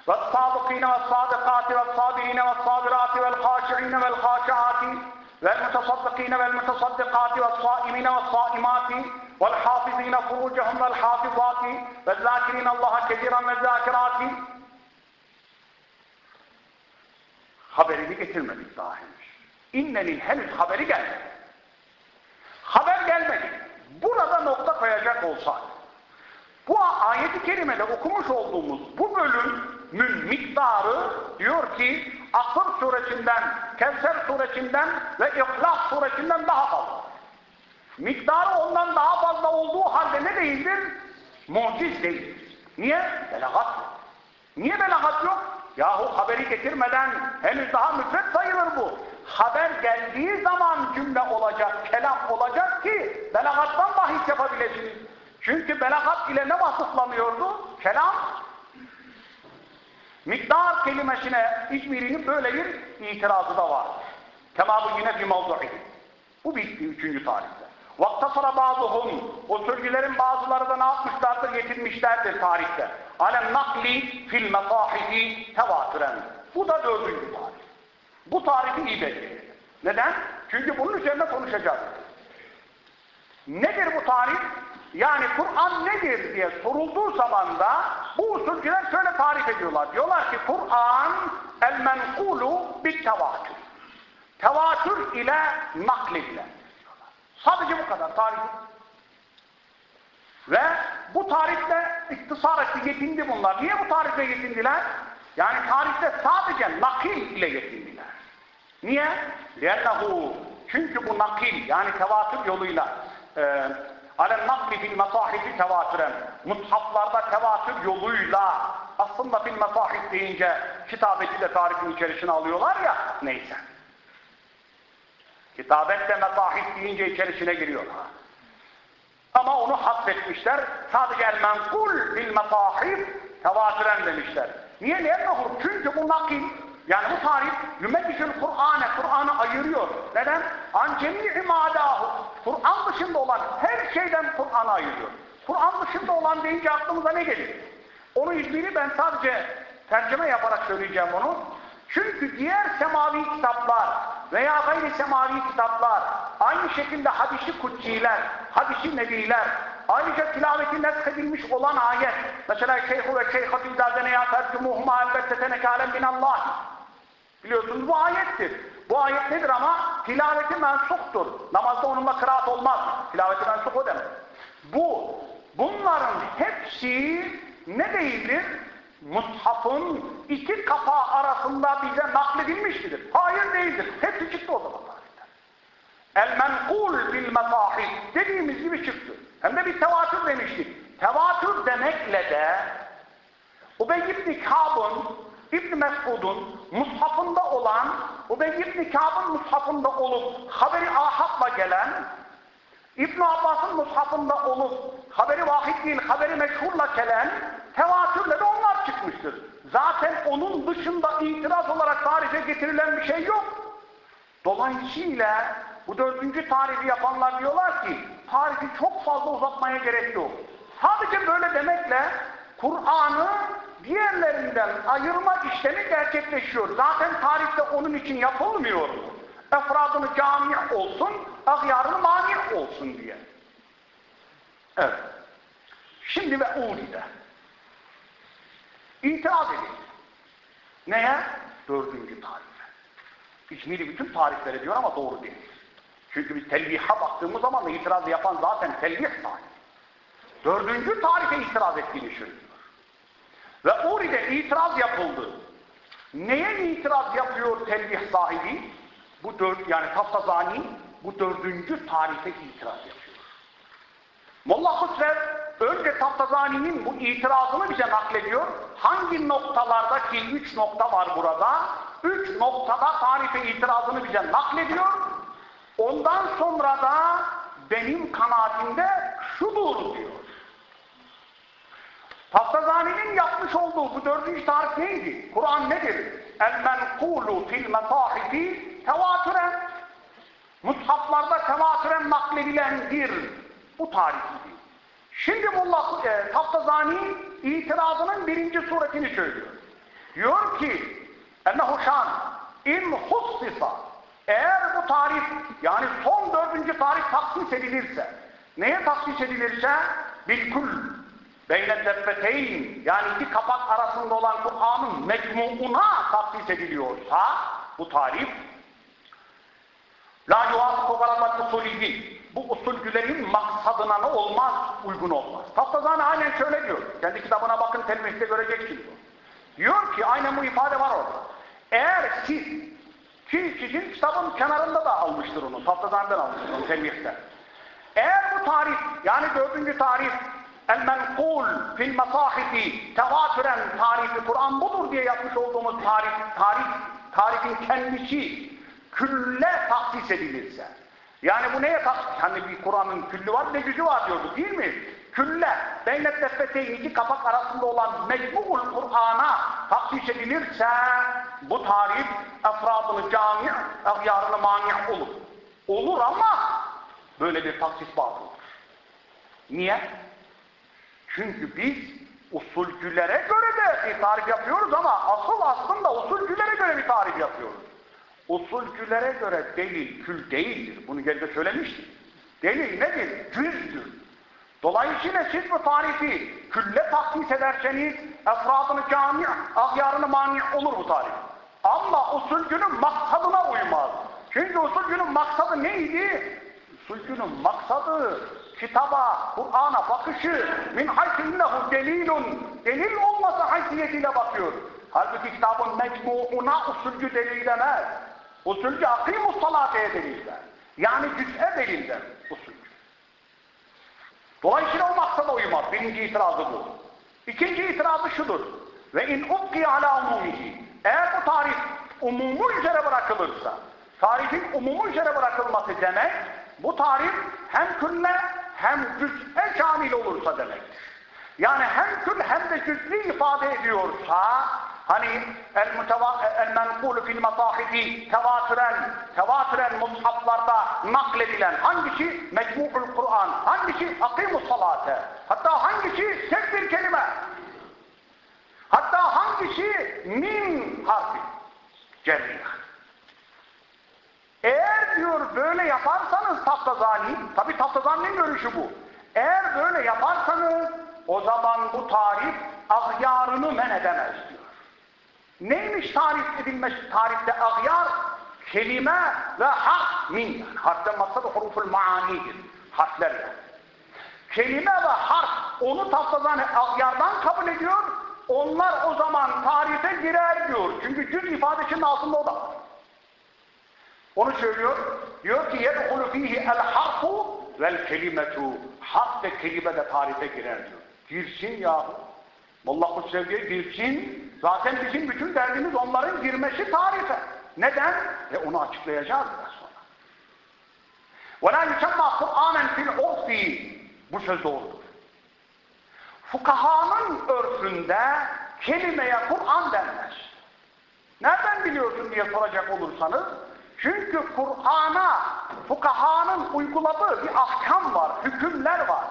vel sadıkine vel sadıkati vel sabirine vel sabirati vel haşi'ine vel haşi'ati vel mutasaddikine vel mutasaddikati vel saimine vel saimati vel hafizine furucahum vel hafizati vel zakirine Allah'a kediran ve zakirati haberini getirmedik daha. İnnenin henüz haberi gelmedi. Haber gelmedi. Burada nokta koyacak olsak, bu ayeti kerimede okumuş olduğumuz bu bölümün miktarı diyor ki Asır suresinden, Kevser suresinden ve İhlas suresinden daha fazla. Miktarı ondan daha fazla olduğu halde ne değildir? Muciz değildir. Niye? Belagat yok. Niye belagat yok? Yahu haberi getirmeden henüz daha müfret sayılır bu. Haber geldiği zaman cümle olacak, kelam olacak ki belagattan bahis yapabilirsiniz. Çünkü belagat ile ne vasıflanıyordu? Kelam. Miktar kelimesine İzmir'in böyle bir itirazı da var. Kema bu yine bir mevdu'i. Bu bitti üçüncü tarihte. Vaktasara bazıhum, o sürgülerin bazıları da ne yapmışlardır, getirmişlerdir tarihte. Alem nakli fil mesahifi tevatüren. Bu da dördüncü tarih. Bu tarihi iyi belirleyin. Neden? Çünkü bunun üzerine konuşacağız. Nedir bu tarih? Yani Kur'an nedir diye sorulduğu zaman da bu usulcüler şöyle tarif ediyorlar. Diyorlar ki Kur'an el menkulu bit tevatür. Tevatür ile nakledilen. Sadece bu kadar tarih. Ve bu tarihte iktisar etti, yetindi bunlar. Niye bu tarihte yetindiler? Yani tarihte sadece nakil ile yetindiler. Niye? لِيَنَّهُ Çünkü bu nakil yani tevatür yoluyla e, alel nakli fil mesahifi tevatüren muthaflarda tevatür yoluyla aslında fil mesahif deyince kitabeti de tarifin içerisine alıyorlar ya neyse. Kitabet de mesahif deyince içerisine giriyor. Ama onu hasretmişler. Sadece el menkul fil mesahif tevatüren demişler. Niye? Niye? Çünkü bu nakil yani bu tarih yümeddişül Kur'an'e, Kur'an'ı ayırıyor. Neden? An cemi'i. Kur'an dışında olan her şeyden Kur'an'ı ayırıyor. Kur'an dışında olan deyince aklımıza ne gelir? Onu ilgili ben sadece tercüme yaparak söyleyeceğim onu. Çünkü diğer semavi kitaplar veya gayri semavi kitaplar, aynı şekilde hadisi kutsiler, hadisi nebiler, ayrıca tilaveti neshedilmiş olan ayet, mesela şeyhu ve şeyhatü izâdene ya tercumuhuma elbette tenekâlem minallah. Biliyorsunuz bu ayettir. Bu ayet nedir ama? Tilaveti mensuktur. Namazda onunla kıraat olmaz. Tilaveti mensuk o demek. Bu, bunların hepsi ne değildir? Mushafın iki kapağı arasında bize nakledilmiş midir? Hayır değildir. Hepsi çıktı o zaman tarihten. El menkul bil mesahih dediğimiz gibi çıktı. Hem de bir tevatür demiştik. Tevatür demekle de Ubey ibn Kâb'ın İbn Mesud'un mushafında olan Ubey ibn Kâb'ın mushafında olup haberi ahadla gelen İbn Abbas'ın mushafında olup haberi vahid değil, haberi meşhurla gelen tevatürle de onlar çıkmıştır. Zaten onun dışında itiraz olarak tarife getirilen bir şey yok. Dolayısıyla bu dördüncü tarifi yapanlar diyorlar ki tarifi çok fazla uzatmaya gerek yok. Sadece böyle demekle Kur'an'ı diğerlerinden ayırma işlemi gerçekleşiyor. Zaten tarihte onun için yapılmıyor? Efradını cami olsun, ahyarını mani olsun diye. Evet. Şimdi ve Uli'de. İtiraz edin. Neye? Dördüncü tarife. İzmiri bütün tarifleri diyor ama doğru değil. Çünkü biz telviha baktığımız zaman da itiraz yapan zaten telvih sahibi. Dördüncü tarife itiraz ettiğini söylüyor. Ve Uri'de itiraz yapıldı. Neye itiraz yapıyor telvih sahibi? Bu dört, yani Taftazani bu dördüncü tarife itiraz yapıyor. Molla Husrev önce Taftazani'nin bu itirazını bize naklediyor. Hangi noktalardaki üç nokta var burada? Üç noktada tarife itirazını bize naklediyor. Ondan sonra da benim kanaatimde şudur diyor. Taftazani'nin yapmış olduğu bu dördüncü tarif neydi? Kur'an nedir? El menkulu fil mesahifi tevatüren. Mushaflarda tevatüren nakledilendir. Bu tarifiydi. Şimdi Mullah e, Taftazani itirazının birinci suretini söylüyor. Diyor ki ennehu şan in hussisa. Eğer bu tarif yani son dördüncü tarif taksis edilirse neye taksis edilirse? Bilkul beyne yani iki kapak arasında olan Kur'an'ın mecmuuna taksis ediliyorsa bu tarif la yuvafıku garabat usuliyyin bu usulcülerin maksadına ne olmaz? Uygun olmaz. Taftazani aynen şöyle diyor. Kendi kitabına bakın telmihte göreceksiniz. Diyor ki aynen bu ifade var orada. Eğer siz ki sizin kitabın kenarında da almıştır onu. Taftazani'den almıştır onu telmihte. Eğer bu tarih yani dördüncü tarih el menkul fil mesahifi tevatüren tarifi Kur'an budur diye yapmış olduğumuz tarih, tarih, tarifin kendisi külle tahsis edilirse yani bu neye tahsis? Hani bir Kur'an'ın küllü var ne gücü var diyordu değil mi? külle, beynet defeteyn iki kapak arasında olan mecmu'ul Kur'an'a takdiş edilirse bu tarif efradını cami, ahyarını mani olur. Olur ama böyle bir taksis batıldır. Niye? Çünkü biz usulcülere göre de bir tarif yapıyoruz ama asıl aslında usulcülere göre bir tarif yapıyoruz. Usulcülere göre delil kül değildir. Bunu geride söylemiştim. Delil nedir? Cüzdür. Dolayısıyla siz bu tarifi külle takdis ederseniz efradını cami, ahyarını mani olur bu tarif. Ama usulcünün maksadına uymaz. Çünkü usulcünün maksadı neydi? Usulcünün maksadı kitaba, Kur'an'a bakışı min haysi innehu delilun delil olması haysiyetiyle bakıyor. Halbuki kitabın mecmuuna usulcü delil demez. Usulcü akimus salateye delil der. Yani cüz'e delil der usulcü. Dolayısıyla o maksada uymaz. Birinci itirazı bu. İkinci itirazı şudur. Ve in ukki ala umumihi. Eğer bu tarif umumu üzere bırakılırsa, tarifin umumu üzere bırakılması demek, bu tarif hem külle hem cüz'e şamil olursa demektir. Yani hem kül hem de cüz'i ifade ediyorsa, hani el el fil masahifi tevatüren tevatüren mushaflarda nakledilen hangisi? Mecmu'ul Kur'an, hangisi? Akimus salate, hatta hangisi? Tek bir kelime, hatta hangisi? Min harfi. Cerriyah. Eğer diyor böyle yaparsanız Taftazani, tabi Taftazani'nin görüşü bu. Eğer böyle yaparsanız o zaman bu tarif ahyarını men edemez diyor. Neymiş tarif edilmiş tarifte ağyar? Kelime ve harf min. Harften maksat huruful maanidir. Harfler yani. Kelime ve harf onu tafsazan ağyardan kabul ediyor. Onlar o zaman tarife girer diyor. Çünkü cüz ifadesinin altında o da. Onu söylüyor. Diyor ki yedhulu fihi el harfu vel kelimetu. Harf ve kelime de tarife girer diyor. Girsin yahu. Allah kut sevgiye girsin. Zaten bizim bütün derdimiz onların girmesi tarife. Neden? Ve onu açıklayacağız biraz sonra. وَلَا يُسَمَّا قُرْآنًا فِي الْعُرْفِ Bu söz doğrudur. Fukahanın örfünde kelimeye Kur'an denmez. Nereden biliyorsun diye soracak olursanız çünkü Kur'an'a fukahanın uyguladığı bir ahkam var, hükümler var.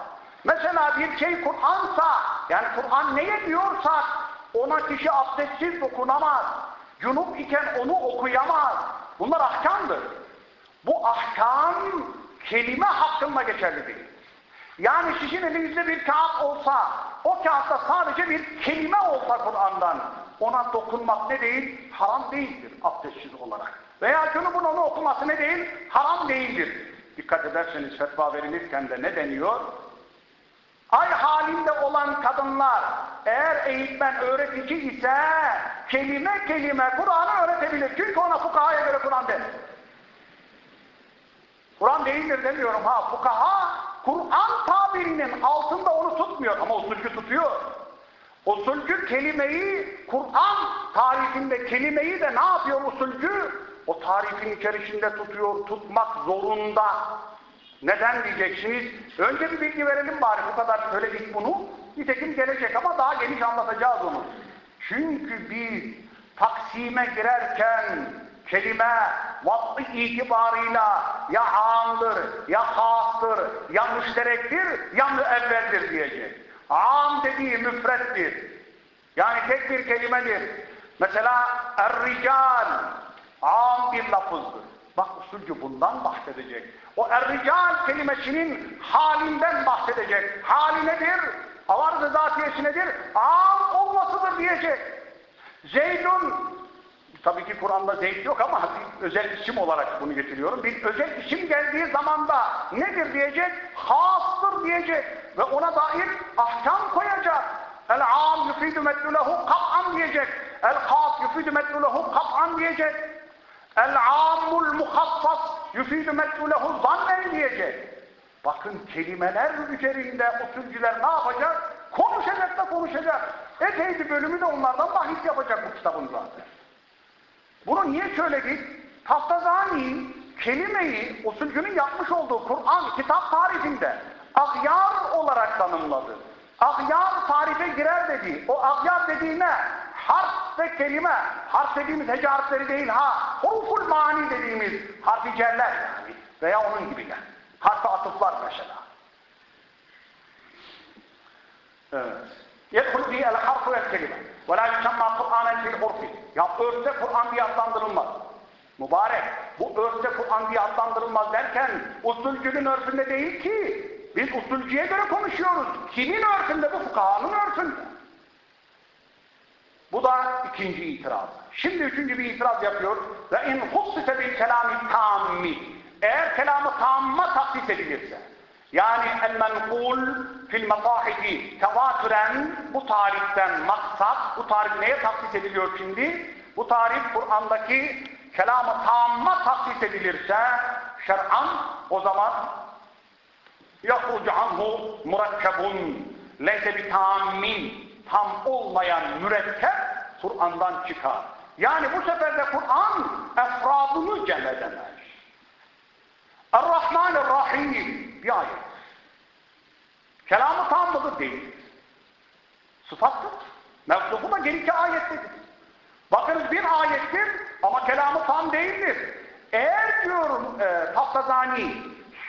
Mesela bir şey Kur'ansa, yani Kur'an neye diyorsa ona kişi abdestsiz dokunamaz. Cunup iken onu okuyamaz. Bunlar ahkamdır. Bu ahkam kelime hakkında geçerli değil. Yani sizin elinizde bir kağıt olsa, o kağıtta sadece bir kelime olsa Kur'an'dan, ona dokunmak ne değil? Haram değildir abdestsiz olarak. Veya cunubun onu okuması ne değil? Haram değildir. Dikkat ederseniz fetva verilirken de ne deniyor? Ay halinde olan kadınlar eğer eğitmen öğretici ise kelime kelime Kur'an'ı öğretebilir. Çünkü ona fukahaya göre Kur'an denir. Kur'an değildir demiyorum ha. Fukaha Kur'an tabirinin altında onu tutmuyor ama usulcü tutuyor. Usulcü kelimeyi Kur'an tarifinde kelimeyi de ne yapıyor usulcü? O tarifin içerisinde tutuyor, tutmak zorunda. Neden diyeceksiniz? Önce bir bilgi verelim bari bu kadar söyledik bunu. Nitekim gelecek ama daha geniş anlatacağız onu. Çünkü biz taksime girerken kelime vatı itibarıyla ya amdır, ya hastır, ya müşterektir, ya müevveldir diyecek. Am dediği müfrettir. Yani tek bir kelimedir. Mesela er-rical am bir lafızdır. Bak usulcü bundan bahsedecek. O er-rical kelimesinin halinden bahsedecek. Hali nedir? Avarz-ı nedir? Am olmasıdır diyecek. Zeydun Tabii ki Kur'an'da zeyt yok ama bir özel isim olarak bunu getiriyorum. Bir özel isim geldiği zaman da nedir diyecek? Hastır diyecek. Ve ona dair ahkam koyacak. El-am yufidu medlulehu kap'an diyecek. El-kaf yufidu medlulehu kap'an diyecek. El-amul muhassas yufidu medlulehu zannen diyecek. Bakın kelimeler üzerinde usulcüler ne yapacak? Konuşacak da konuşacak. Epey bir bölümü de onlardan bahis yapacak bu kitabın zaten. Bunu niye söyledik? Taftazani kelimeyi usulcünün yapmış olduğu Kur'an kitap tarifinde ahyar olarak tanımladı. Ahyar tarife girer dedi. O ahyar dediğine harf ve kelime, harf dediğimiz hece harfleri değil ha, huruful mani dediğimiz harfi cerler yani veya onun gibiler. Harfi atıflar mesela. Evet. يدخل فيه الحرف والكلمة ولا يسمى قرآنا في العرف ya örfte Kur'an diye adlandırılmaz. Mübarek, bu örfte Kur'an diye adlandırılmaz derken usulcünün örfünde değil ki. Biz usulcüye göre konuşuyoruz. Kimin örfünde? Bu fukahanın örfünde. Bu da ikinci itiraz. Şimdi üçüncü bir itiraz yapıyor. Ve in hussite bil kelami tammi. Eğer kelamı tamma takdis edilirse. Yani el menkul fil metahifi tevatüren bu tariften maksat, bu tarif neye takdis ediliyor şimdi? Bu tarif Kur'an'daki kelamı tamma takdis edilirse şer'an o zaman yakucu anhu murakkabun leyse bitammin tam olmayan mürekkep Kur'an'dan çıkar. Yani bu sefer de Kur'an efradını cem edemez. Er-Rahman-er-Rahim bir ayet. Kelamı tam mıdır? Değil. Sıfattır. Mevzubu da geriki ayettedir. Bakınız bir ayettir ama kelamı tam değildir. Eğer diyorum e, Taftazani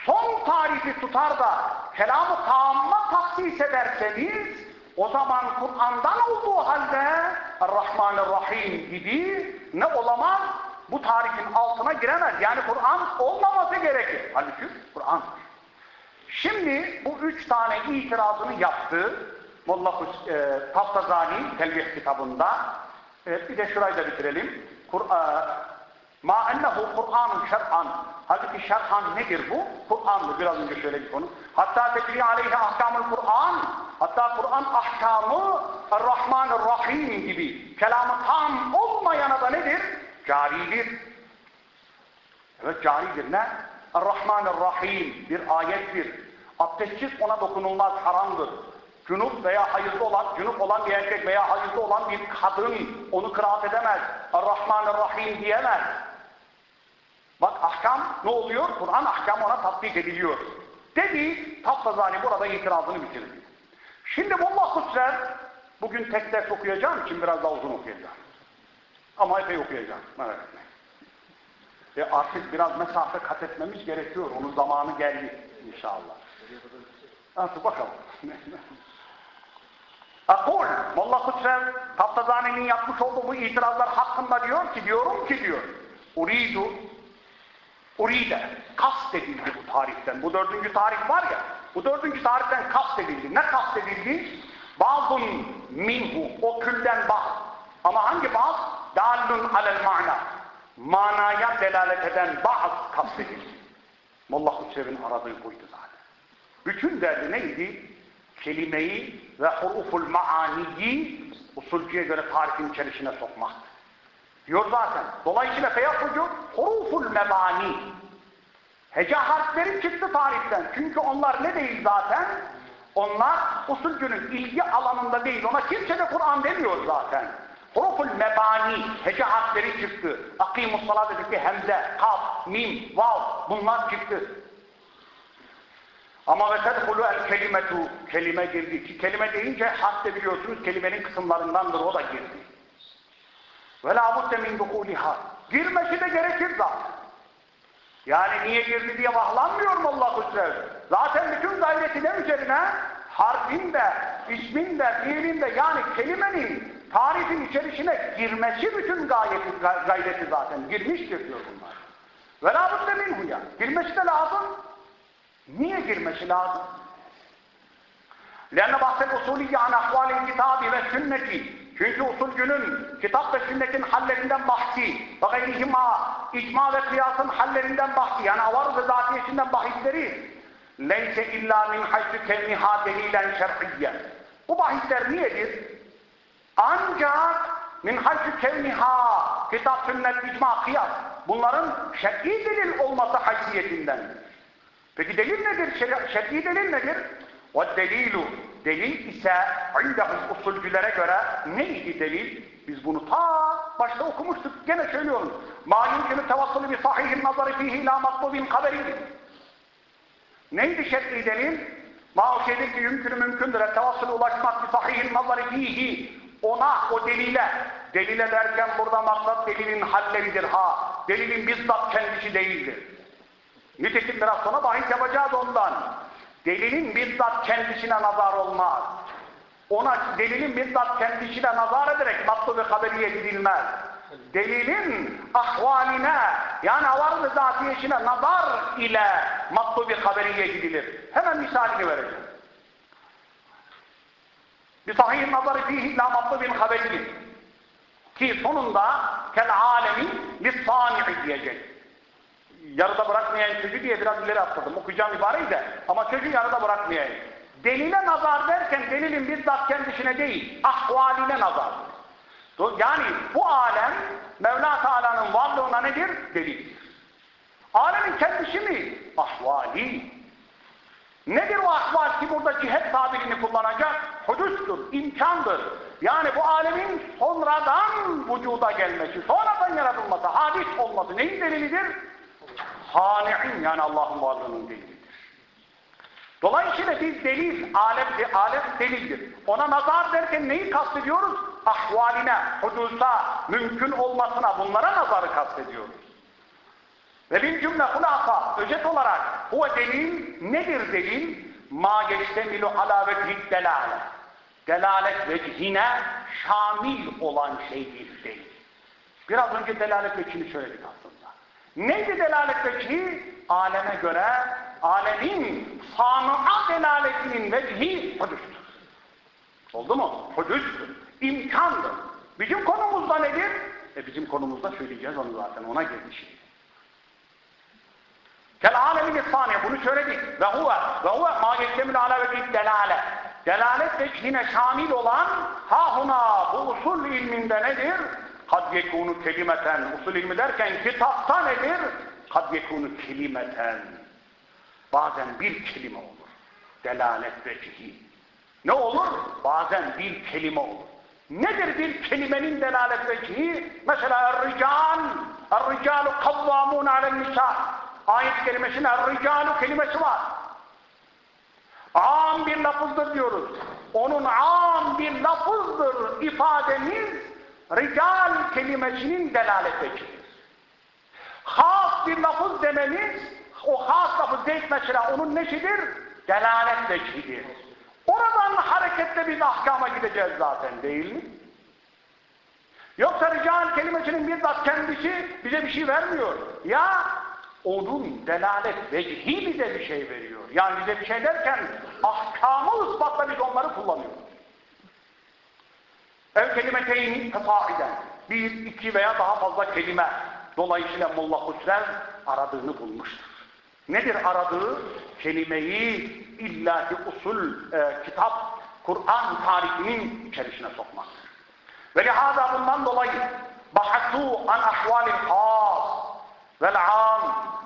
son tarifi tutar da kelamı tamma taksis ederseniz o zaman Kur'an'dan olduğu halde Er-Rahman-Rahim gibi ne olamaz? Bu tarifin altına giremez. Yani Kur'an olmaması gerekir. Halbuki Kur'an. Şimdi bu üç tane itirazını yaptı. Molla e, Taftazani Telvih kitabında. Evet, bir de şurayı da bitirelim. Kur'an Ma ennehu Kur'anun şer'an. Halbuki şer'an nedir bu? Kur'an'dır. Biraz önce söyledik onu. Hatta tekri aleyhi ahkamul Kur'an. Hatta Kur'an ahkamı Rahim gibi. Kelamı tam olmayana da nedir? Caridir. Evet caridir ne? Er-Rahman Rahim bir ayettir. Abdestsiz ona dokunulmaz haramdır. Cunup veya hayızlı olan, cunup olan bir erkek veya hayızlı olan bir kadın onu kıraat edemez. Er-Rahman Rahim diyemez. Bak ahkam ne oluyor? Kur'an ahkam ona tatbik ediliyor. Dedi, Taftazani burada itirazını bitirdi. Şimdi Molla Kusrer, bugün tek ders okuyacağım için biraz daha uzun okuyacağım. Ama epey okuyacağım, merak etmeyin. E artık biraz mesafe kat etmemiz gerekiyor. Onun zamanı geldi inşallah. Artık bakalım. Akul, Molla Kusrer, Taftazani'nin yapmış olduğu bu itirazlar hakkında diyor ki, diyorum ki diyor, Uridu Uride, kast edildi bu tarihten. Bu dördüncü tarih var ya, bu dördüncü tarihten kast edildi. Ne kast edildi? Bazın minhu, o külden baz. Ama hangi baz? Dallun alel mana. Manaya delalet eden baz kast edildi. Molla Hüsrev'in aradığı buydu zaten. Bütün derdi neydi? Kelimeyi ve huruful maaniyi usulcüye göre tarifin içerisine sokmaktı. Diyor zaten. Dolayısıyla feyakrucu huruful mebani. Hece harfleri çıktı tarihten. Çünkü onlar ne değil zaten? Onlar usulcünün ilgi alanında değil. Ona kimse de Kur'an demiyor zaten. Huruful mebani, hece harfleri çıktı. Akimus salat dedikleri hemze, kaf, mim, vav bunlar çıktı. Ama ve tedhulu el kelimetu, kelime girdi. Ki kelime deyince harf de biliyorsunuz kelimenin kısımlarındandır o da girdi. Ve la budde min dukuliha. Girmesi de gerekir zaten. Yani niye girdi diye vahlanmıyor mu Allah Hüsrev? Zaten bütün gayreti ne üzerine? Harfin de, ismin de, fiilin de yani kelimenin tarifin içerisine girmesi bütün gayreti, gayreti zaten. Girmiştir diyor bunlar. Ve la budde minhu ya. Girmesi de lazım. Niye girmesi lazım? لأن bahs الأصولية عن أحوال الكتاب والسنة çünkü usulcünün kitap ve sünnetin hallerinden bahsi ve icma ve kıyasın hallerinden bahsi yani avar ve zatiyesinden bahisleri leyse illa min haytü kevniha delilen şer'iyyen bu bahisler niyedir? Ancak min haytü kevniha kitap, sünnet, icma, kıyas bunların şer'i delil olması haysiyetinden. Peki delil nedir? Şer'i delil nedir? Delilu Delil ise indahum usulcülere göre neydi delil? Biz bunu ta başta okumuştuk. Gene. Ma yumkinu tevassulu bi sahihin nazari fihi la matlubin kaberin. Neydi şer'i delil? Şeydir ki yümkünü mümkündür. Tevassul ulaşmak sahihin nazarı fihi. Ona, o delile. Delile derken burada maksat delilin halleridir ha. Delilin bizzat kendisi değildir. Nitekim biraz sonra bahis yapacağız ondan. Delilin bizzat kendisine nazar olmaz. Ona delilin bizzat kendisine nazar ederek matlu ve haberiye gidilmez. Delilin ahvaline yani avarlı zatiyesine nazar ile matlu bir haberiye gidilir. Hemen misalini vereceğim. Bir sahih nazarı fihi la matlu bin haberiyin. Ki sonunda kel alemin lissani'i diyecek. Yarıda bırakmayan çocuğu diye biraz ileri atladım. Okuyacağım ibareyi de ama çocuğu yarıda bırakmayayım. Delile nazar derken delilin bizzat kendisine değil, ahvaline nazar. Yani bu alem Mevla Teala'nın varlığına nedir? Delildir. Alemin kendisi mi? Ahvali. Nedir o ahval ki burada cihet tabirini kullanacak? Hudüstür, imkandır. Yani bu alemin sonradan vücuda gelmesi, sonradan yaratılması, hadis olması neyin delilidir? Hani'in yani Allah'ın varlığının delilidir. Dolayısıyla biz delil, alem, alem delildir. Ona nazar derken neyi kastediyoruz? Ahvaline, hudusa, mümkün olmasına bunlara nazarı kastediyoruz. Ve bir cümle hulasa, özet olarak bu delil nedir delil? Ma yeştemilu ala vecih delale. Delalet vecihine şamil olan şeydir delil. Biraz önce delalet vecihini söyledik aslında. Neydi delalet vecihi? Aleme göre alemin sanıa delaletinin vecihi hudüstür. Oldu mu? Hudüstür. İmkandır. Bizim konumuzda nedir? E bizim konumuzda söyleyeceğiz onu zaten. Ona girdi şey. Kel alemin saniye bunu söyledik. Ve huve ve huve ma yektemil ala ve delale. Delalet vecihine şamil olan ha bu usul ilminde nedir? Kad yekunu kelimeten. Usul ilmi derken kitapta nedir? Kad yekunu kelimeten. Bazen bir kelime olur. Delalet vecihi. Ne olur? Bazen bir kelime olur. Nedir bir kelimenin delalet vecihi? Mesela er-rical, er-ricalu kavvamun alen-nisa. Ayet kelimesinin er-ricalu kelimesi var. Am bir lafızdır diyoruz. Onun am bir lafızdır ifademiz rical kelimesinin delalet vecihidir. Has bir lafız dememiz o has lafız değil mesela onun neşidir? Delalet vecihidir. Oradan hareketle biz ahkama gideceğiz zaten değil mi? Yoksa rical kelimesinin bizzat kendisi bize bir şey vermiyor. Ya onun delalet vecihi bize bir şey veriyor. Yani bize bir şey derken ahkamı ispatla biz onları kullanıyoruz. Ev kelimeteyni tefaiden. Bir, iki veya daha fazla kelime. Dolayısıyla Molla Husrev aradığını bulmuştur. Nedir aradığı? Kelimeyi illaki usul, e, kitap, Kur'an tarihinin içerisine sokmaktır. Ve lihaza bundan dolayı bahattu an ahvalil has vel am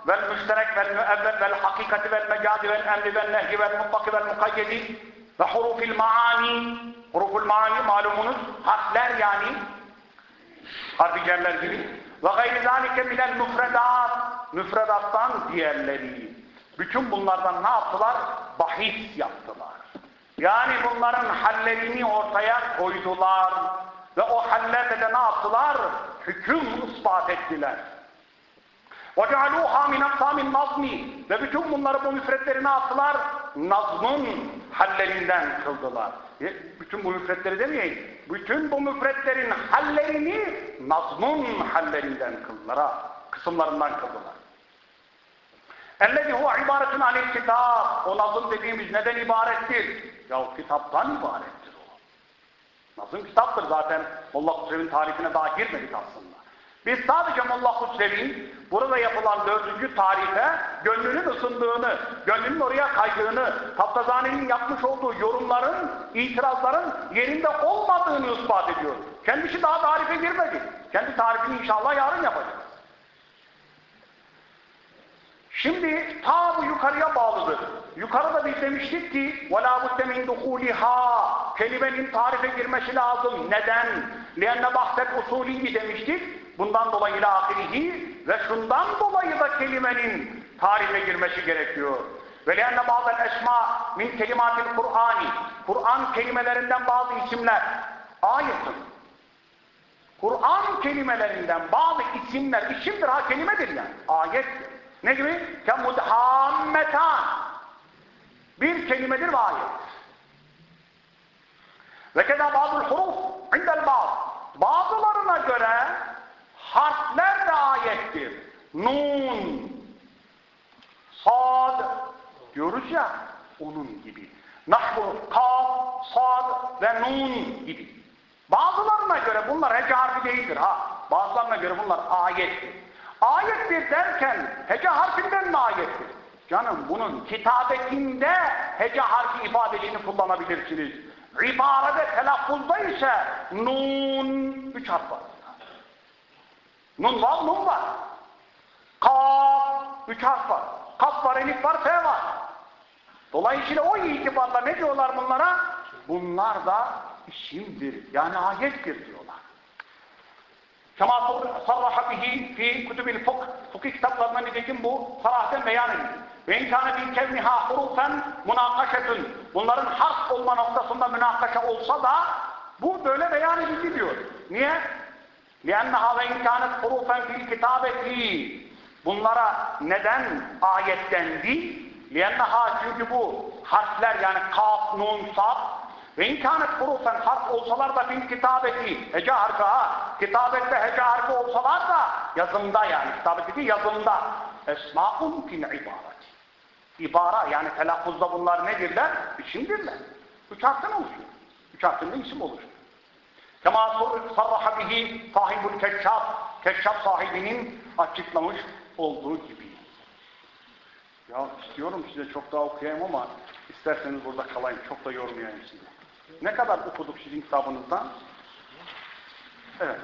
vel müşterek vel müevvel vel hakikati vel mecadi vel emri vel nehyi vel mutlaki vel mukayyedi ve hurufil maani huruful maani malumunuz harfler yani harficerler gibi ve gayri zalike minel müfredat müfredattan diğerleri bütün bunlardan ne yaptılar? Bahis yaptılar. Yani bunların hallerini ortaya koydular ve o hallerle de ne yaptılar? Hüküm ispat ettiler. وَجَعَلُوهَا مِنَ اَقْسَامِ النَّظْمِ Ve bütün bunları bu müfretleri ne yaptılar? Nazmın hallerinden kıldılar. E, bütün bu müfretleri demeyin. Bütün bu müfretlerin hallerini nazmın hallerinden kıldılar. Ha, kısımlarından kıldılar. اَلَّذِي هُوَ عِبَارَةٌ عَنِ الْكِتَابِ O nazım dediğimiz neden ibarettir? Ya kitaptan ibarettir o. Nazım kitaptır zaten. Molla Kusrev'in tarifine daha girmedik aslında. Biz sadece Molla Kusrev'in burada yapılan dördüncü tarife gönlünün ısındığını, gönlünün oraya kaydığını, Taptazane'nin yapmış olduğu yorumların, itirazların yerinde olmadığını ispat ediyor. Kendisi daha tarife girmedi. Kendi tarifini inşallah yarın yapacak. Şimdi ta bu yukarıya bağlıdır. Yukarıda biz demiştik ki وَلَا بُدَّ مِنْ دُخُولِهَا Kelimenin tarife girmesi lazım. Neden? لِيَنَّ بَحْتَ usuliyyi demiştik. Bundan dolayı ila ahirihi ve şundan dolayı da kelimenin tarife girmesi gerekiyor. Ve lianne bazı esma min kelimatil Kur'ani. Kur'an kelimelerinden bazı isimler. Ayetun. Kur'an kelimelerinden bazı isimler, isimdir ha kelimedir yani. Ayettir. Ne gibi? Kemudhammetan. Bir kelimedir ve ayettir. Ve keda bazı huruf indel bazı. Bazılarına göre harfler de ayettir. Nun, sad diyoruz ya onun gibi. Nahvu, kaf, sad ve nun gibi. Bazılarına göre bunlar hece harfi değildir ha. Bazılarına göre bunlar ayettir. Ayettir derken hece harfinden mi ayettir? Canım bunun kitabetinde hece harfi ifadesini kullanabilirsiniz. İbarede telaffuzda ise nun üç harf var. Nun var, nun var. Kaf, üç harf var. Kaf var, elif var, f var. Dolayısıyla o itibarla ne diyorlar bunlara? Bunlar da isimdir. Yani ayettir diyorlar. Kema sarraha bihi fi kutubil fıkh. Fıkıh kitaplarında nitekim bu sarahten beyan edilir. Ve inkâne bil kevniha hurufen münakaşetün. Bunların harf olma noktasında münakaşa olsa da bu böyle beyan edildi diyor. Niye? لِأَنَّهَا وَاِنْ كَانَتْ حُرُوفًا فِي الْكِتَابَةِ Bunlara neden ayet dendi? لِأَنَّهَا çünkü bu harfler yani kaf, nun, saf ve imkanet hurufen harf olsalar da fil kitabeti hece harfi ha kitabette hece harfi olsalar da yazımda yani kitabeti değil yazımda esma'un fil ibareti ibara yani telaffuzda bunlar nedirler? İsimdirler. Üç harften oluşuyor. Üç harften de isim oluşuyor. Kema sarraha bihi sahibul keşşaf, keşşaf sahibinin açıklamış olduğu gibi. Ya istiyorum size çok daha okuyayım ama isterseniz burada kalayım. Çok da yormayayım sizi. Ne kadar okuduk sizin kitabınızdan? Evet.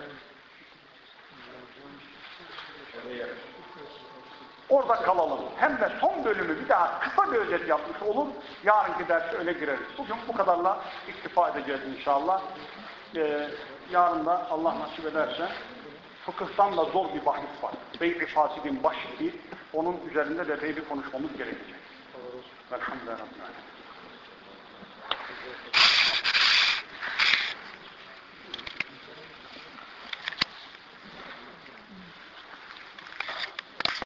Orada kalalım. Hem de son bölümü bir daha kısa bir özet yapmış olur. Yarınki derse öyle gireriz. Bugün bu kadarla iktifa edeceğiz inşallah. Ee, yarın da Allah nasip ederse fıkıhtan da zor bir bahis var. Bey-i fasidin başı onun üzerinde de bir konuşmamız gerekecek. Velhamdülillah.